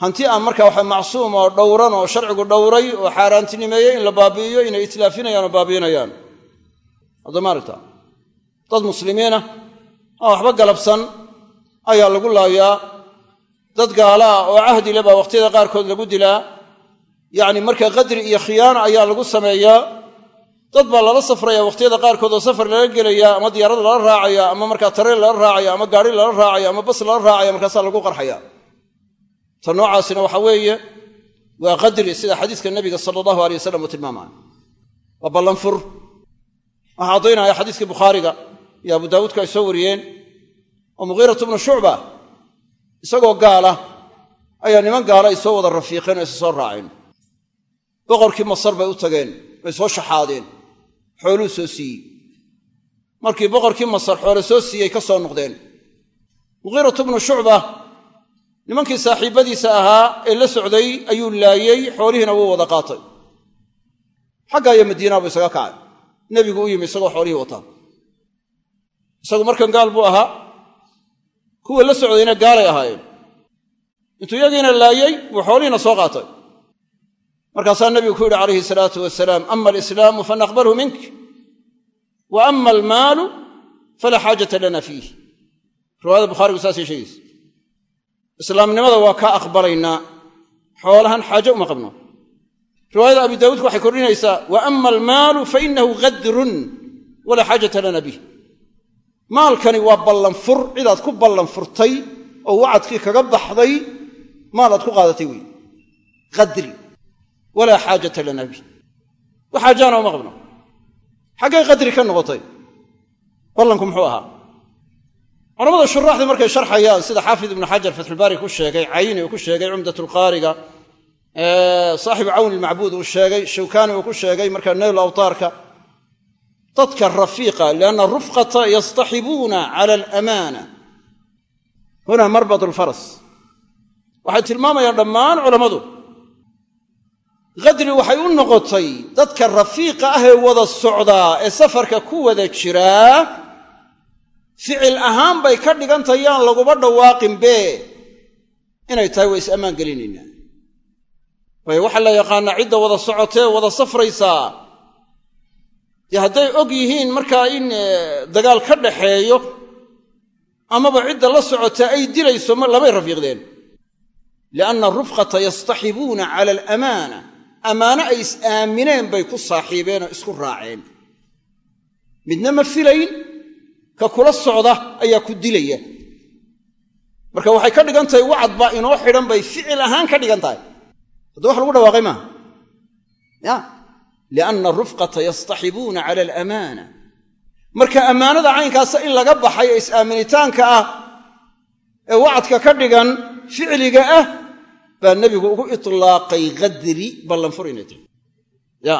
hanti aan markaa waxa macsuum oo dhowran oo sharcigu dhowray oo xaaraantinimeeyey in la baabi'iyo inay itlaafinayaan oo baabi'inayaan. Haddamaaragta dad muslimiinah aan waxba galabsan ayaa lagu laayaa. Dad gaala ah oo cahdi le baa waqhtiyada qaarkood lagu dilaa. Yacni marka qadri iyo khiyaana ayaa lagu sameeyaa dad baa lala safraya wakhtiyada qaarkood oo safar lala gelaya ama diyaarad lala raacaya ama markaa tareen lala raacaya ama gaari lala raacaya ama bas lala raacaya markaasaa lagu qarxaya. Ta noocaasina waxa weeye waa qadri sida xadiiska nabiga sala allahu alay wasalam uu tilmaamaya waa ballanfur. Waxaa caddaynaya xadiiskii bukhaariga iyo abu daawuudka ay soo wariyeen oo mugiiratu bnu shucba isagoo gaala ayaa niman gaala ay soo wada rafiiqeen oo isa soo raaceen. Boqorkii masar bay u tageen way soo shaxaadeen xooluu soo siiyey. Markii boqorkii masar xoole soo siiyey ka soo noqdeen. Mugiiratu bnu shucba nimankii saaxiibbadiisa ahaa ee la socday ayuu laayey xoolihiina wuu wada qaatay. Xagga iyo madiinaa buu isaga kacay. Nebigu u yimi isagoo xoolihii wataa. Isagu markan gaal buu ahaa. Kuwa la socdayna gaalay ahaayeen. Intuu iyagiina laayey buu xoolihiina soo qaatay markaasaa nebigu ku yidhi calayhi salaatu wasalaam ama alislaamu fanaqbalhu mink wa ama almaalu falaa xaajata lana fiih riwaayada bukhaarigu saasay sheegaysa islaamnimada waa kaa aqbalaynaa xoolahan xaaje uma qabno. Riwaayada abi daawuudka waxay kordhinaysaa wa ama almaalu fa inahu gadrun walaa xaajata lana bih maalkani waa ballanfur cidaad ku ballanfurtay oo wacadkii kaga baxday maal aad ku qaadatay wey qadri walaa xaajata lana bih wax xaajaana uma qabno xaggay qadri ka noqotay ballanku muxuu ahaa culamada shuraaxdii markay sharxayaan sida xaafid ibnu xajar fatxulbaari ku sheegay cayni uu ku sheegay cumdatulqaariga saaxibu cawni ilmacbuud uu sheegay shawkaani uu ku sheegay markaa nayl awtaarka dadka rafiiqa lianna rufqata yastaxibuuna cala alamaana huna marbad alfaras waxay tilmaamayaan dhammaan culammadu qadri waxay u noqotay dadka rafiiqa ah ee wada socdaa ee safarka ku wada jiraa ficil ahaan bay ka dhigantayaan laguma dhawaaqinbe inay tahay waa is ammaan gelinaynaa. Waayo waxaa la yaqaanaa cidda wada socotee wada safraysaa dee hadday og yihiin markaa in dagaal ka dhaxeeyo amaba cidda la socotaa ay dilayso lamay rafiiqdeen. Lianna rufqata yastaxibuuna cala alamaana ammaano ay is aamineen bay ku saaxiibeen oo isku raaceen. Midna ma filayn ka kula socda ayaa ku dilaya. Marka waxay ka dhigan tahay wacad inoo xidhan bay ficil ahaan ka dhigan tahay. Hadda wax lagu dhawaaqay maaha ya lianna arufqata yastaxibuuna cala alamaana. Marka ammaanada caynkaasa in laga baxay ee is-aaminitaanka ah ee wacadka ka dhigan ficliga ah baa nebigu ugu itlaaqay khadri ballanfur inay tahay. Ya.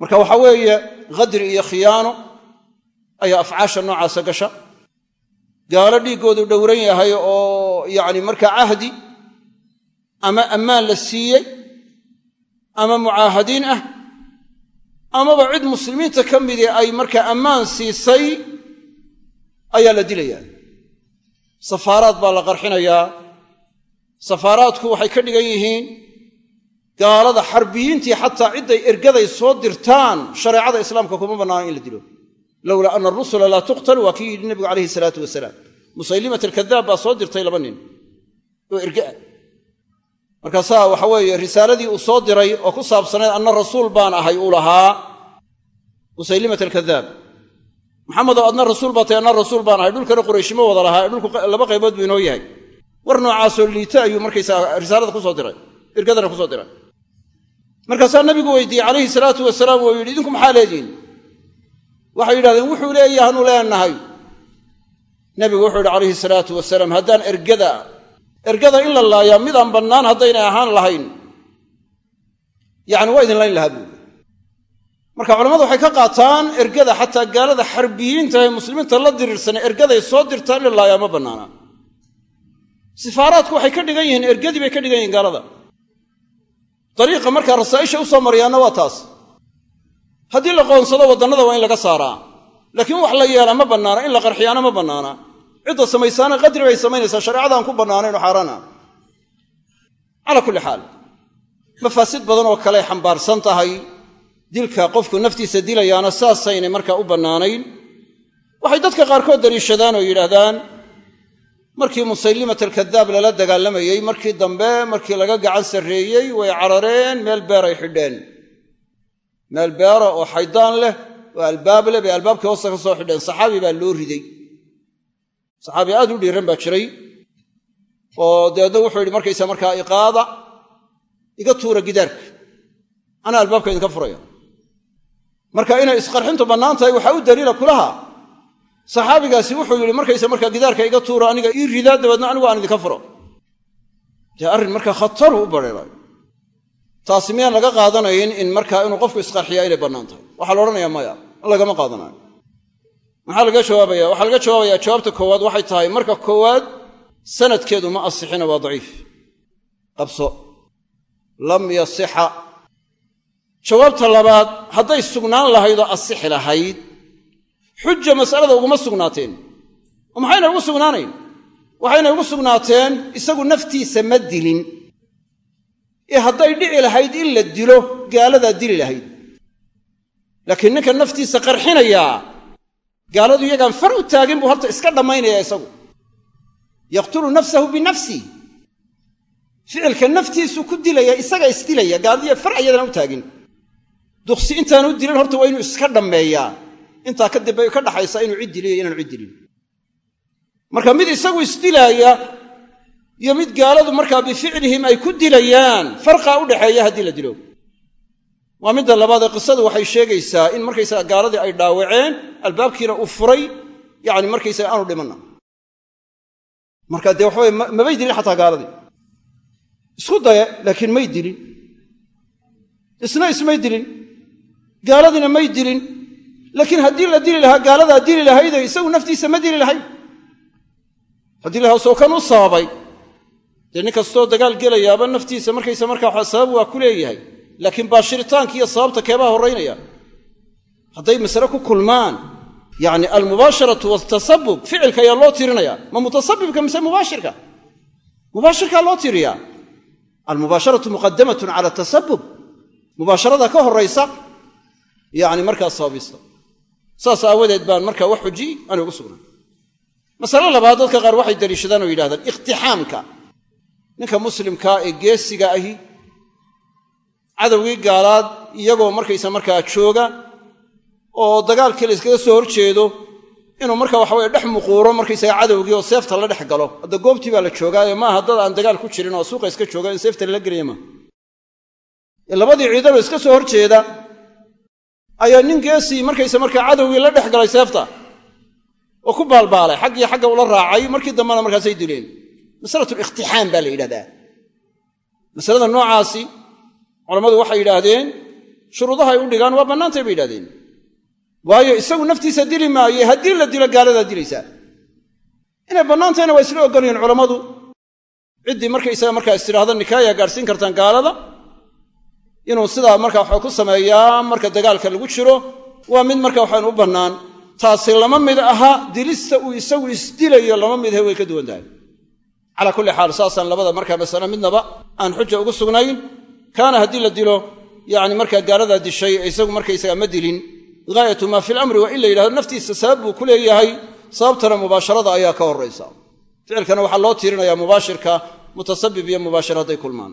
Marka waxaa weeye khadri iyo khiyaano ayaa afcaasha noocaasa gasha. Gaalo dhiiggoodu dhowran yahay oo yacni markaa cahdi ama ammaan la siiyey ama mucaahadiin ah amaba cid muslimiinta ka midii ay markaa ammaan siisay ayaa la dilayaa. Safaaraad baa la qarxinayaa safaaraadku waxay ka dhigan yihiin gaalada xarbiyiintii xataa cidday ergaday soo dirtaan shareecada islaamka kuma bannaana in la dilo. Lowlaa ana arusula laa tuqtal waa kii yidhi nebigu calayhi salaatu wasalaam. Musaylimat alkadaab baa soo dirtay laba nin oo ergaa markaasaa waxa weeye risaaladii uu soo diray oo ku saabsanayd anna rasuul baan ahay uu lahaa musaylimat alkadaab maxamedoo adna rasuul baa tahy anna rasuul baan ahay. Dhulkana qurayshima wada lahaa dhulku laba qaybood buu inoo yahay war noocaasoo liita ayuu markaysaa risaalada ku soo diray ergadana ku soo diray. Markaasaa nabigu weydiiyey calayhi salaatu wasalaam oo yidhi idinku maxaa leedihin waxay yidhahdeen wuxuu leeyahaanu leenahay. Nebigu wuxuu yidhi calayhi salaatu wasalaam haddaan ergada ergada in la laayaa midaan bannaan haddaynay ahaan lahayn. Yacni waa idin layn lahaa buuli marka culamadu waxay ka qaataan ergada xataa gaalada xarbiyiinta ee muslimiinta la diriirsana ergaday soo dirtaan in la laayaa ma bannaana sifaaraadku waxay ka dhigan yihiin ergadii bay ka dhigan yihiin gaalada. Dariiqa markaa rasaa'isha u soo waa taas. Haddii la qoonsado waddannada waa in laga saaraa. Laakiin wax la yeelaa ma bannaana in la qarxiyaana ma bannaana. Cidda samaysaana qadri bay samaynaysaa shareecadaan ku bannaanayn oo xaaraana. Calaa kulli xaal. Mafaasid badan oo kaley xambaarsan tahay. Dilka qofku naftiisa dilayaana saasaynay markaa u bannaanayn. Waxay dadka qaarkood daliishadaan oo yidhaahdaan markii musaylimat alkadaab lala dagaalamayey markii dambe markii laga gacan sarreeyey way carareen meel beeray xidheen. Meel beera oo xaydaan leh oo albaab leh bay albaabkii hoosta ka soo xidheen. Saxaabi baa loo riday. Saxaabi aad u dhiiran baa jiray. Oo dabeedna wuxuu yidhi markaysa markaa iqaada iga tuura gidaarka. Anaa albaabka idinka furaya marka inay isqarxintu bannaan tahay waxaa u daliila kulaha saxaabigaasi wuxuu yidhi markaysa markaa gidaarka iga tuura aniga ii ridaa dabeedna anigu aan idinka furo. Dee arrin markaa khataru u badheerayo taasi miyaan laga qaadanayn in markaa inuu qofku isqarxiyaa inay bannaan tahay? Waxaa la odhanayaa maya lagama qaadanayo. Maxaa laga jawaabaya? Waxaa laga jawaabayaa jawaabta koowaad waxay tahay marka koowaad sanadkeedu ma asixina waa daciif. Qabso. Lam yasixa. Jawaabta labaad hadday sugnaan lahaydoo asixi lahayd xuja masalada uguma sugnaateen oo maxayna ugu sugnaanayn? Waxayna ugu sugnaateen isagu naftiisa ma dilin. Ee hadday dhici lahayd in la dilo gaaladaa dili lahayd. Laakiin ninka naftiisa qarxinayaa gaaladu iyagaan far u taagin buu horta iska dhammaynayaa isagu. Yaqtulu nafsahu binafsi. Ficilka naftiisu ku dilaya isaga isdilaya gaaladiiya far ayadana u taagin. Duqsi intaanu dilin horta waa inuu iska dhammeeyaa intaa kadib bay ka dhaxaysaa inuu cid diliyo inaanu cid dilin. Marka mid isagu isdilaaya iyo mid gaaladu markaa bificlihim ay ku dilayaan farqaa u dhaxeeya haddii la dilo. Waa midda labaadee qisadu waxay sheegaysaa in markaysaga gaaladii ay dhaawaceen albaabkiina uu furay yacni markaysaga aanu dhimanna marka dee waxaweye mabay dilin xataa gaaladii? Isku daye laakiin may dilin. Isna ismay dilin. Gaaladiina may dilin laakiin haddii la dili lahaa gaaladaa dili lahayde isagu naftiisa ma dili lahayd haddii lahaa soo kan u sababay dee nin kastoo dagaal gelayaaba naftiisa markaysa markaa waxa sabab waa ku leeyahay. Laakiin baashiritaanka iyo sababta keebaa horraynaya hadday masale ku kulmaan yacni almubaasharatu waltasabub ficilka ayaa loo tirinaya. Ma mutasabibka mise mubaashirka? Mubaashirkaa loo tiriyaa. Almubaasharatu muqadamatun cala tasabub mubaasharada ka horraysa yacni markaa sababista saas aawadeed baan markaa wax xujiy aan ugu sugnay masale labaad dadka qaar waxay daliishadaan oo yidhahdaan iqtixaamka. Ninka muslimkaa ee geesiga ahi cadowgii gaalaad iyagoo markaysa markaa jooga oo dagaalkii la iskaga soo horjeedo inuu marka waxaweye dhex muquuro markaysaga cadowgii oo seefta la dhex galo. Hadda goobtii baa la joogaayo maaha dad aan dagaal ku jirin oo suuqa iska jooga in seefta lala gelaya maaha. Labadii ciidanoo iska soo horjeeda ayaa nin geesii markaysa markaa cadowgii la dhex galay seefta oo ku baalbaalay xaggii xagga ula raacay markii dambena markaasay dileen. Masalatuliktixaam baa la yidhahdaa. Masalada noocaasi culammadu waxay yidhaahdeen shuruudaha ay u dhigaan waa bannaantay bay yidhahdeen waayo isagu naftiisa dili maaye haddii la dilo gaaladaa dilaysaa. Inay bannaantayna waa isla ogolyihin culammadu ciddii markaysaga markaa istidhaahda nikaaya gaadhsiin kartaan gaalada inuu sidaa marka waxaa ku sameeyaa marka dagaalka lagu jiro waa mid marka waxaan u bannaan. Taasi lama mid aha dilista uu isagu isdilayo lama mid ahe way ka duwan tahay. Calaa kulli xaal saasaan labada markaa masale midnaba aan xuja ugu sugnayn. Kaana haddii la dilo yacni markaa gaaladaa dishay isagu markaysaga ma dilin. Gaayatu maa fi lamri waa in la yidhahdo naftiisa sabab buu ku leeyahay. Sababtana mubaasharada ayaa ka horraysa. Ficilkana waxaa loo tiirinayaa mubaashirka mutasabib iyo mubaashir hadday kulmaan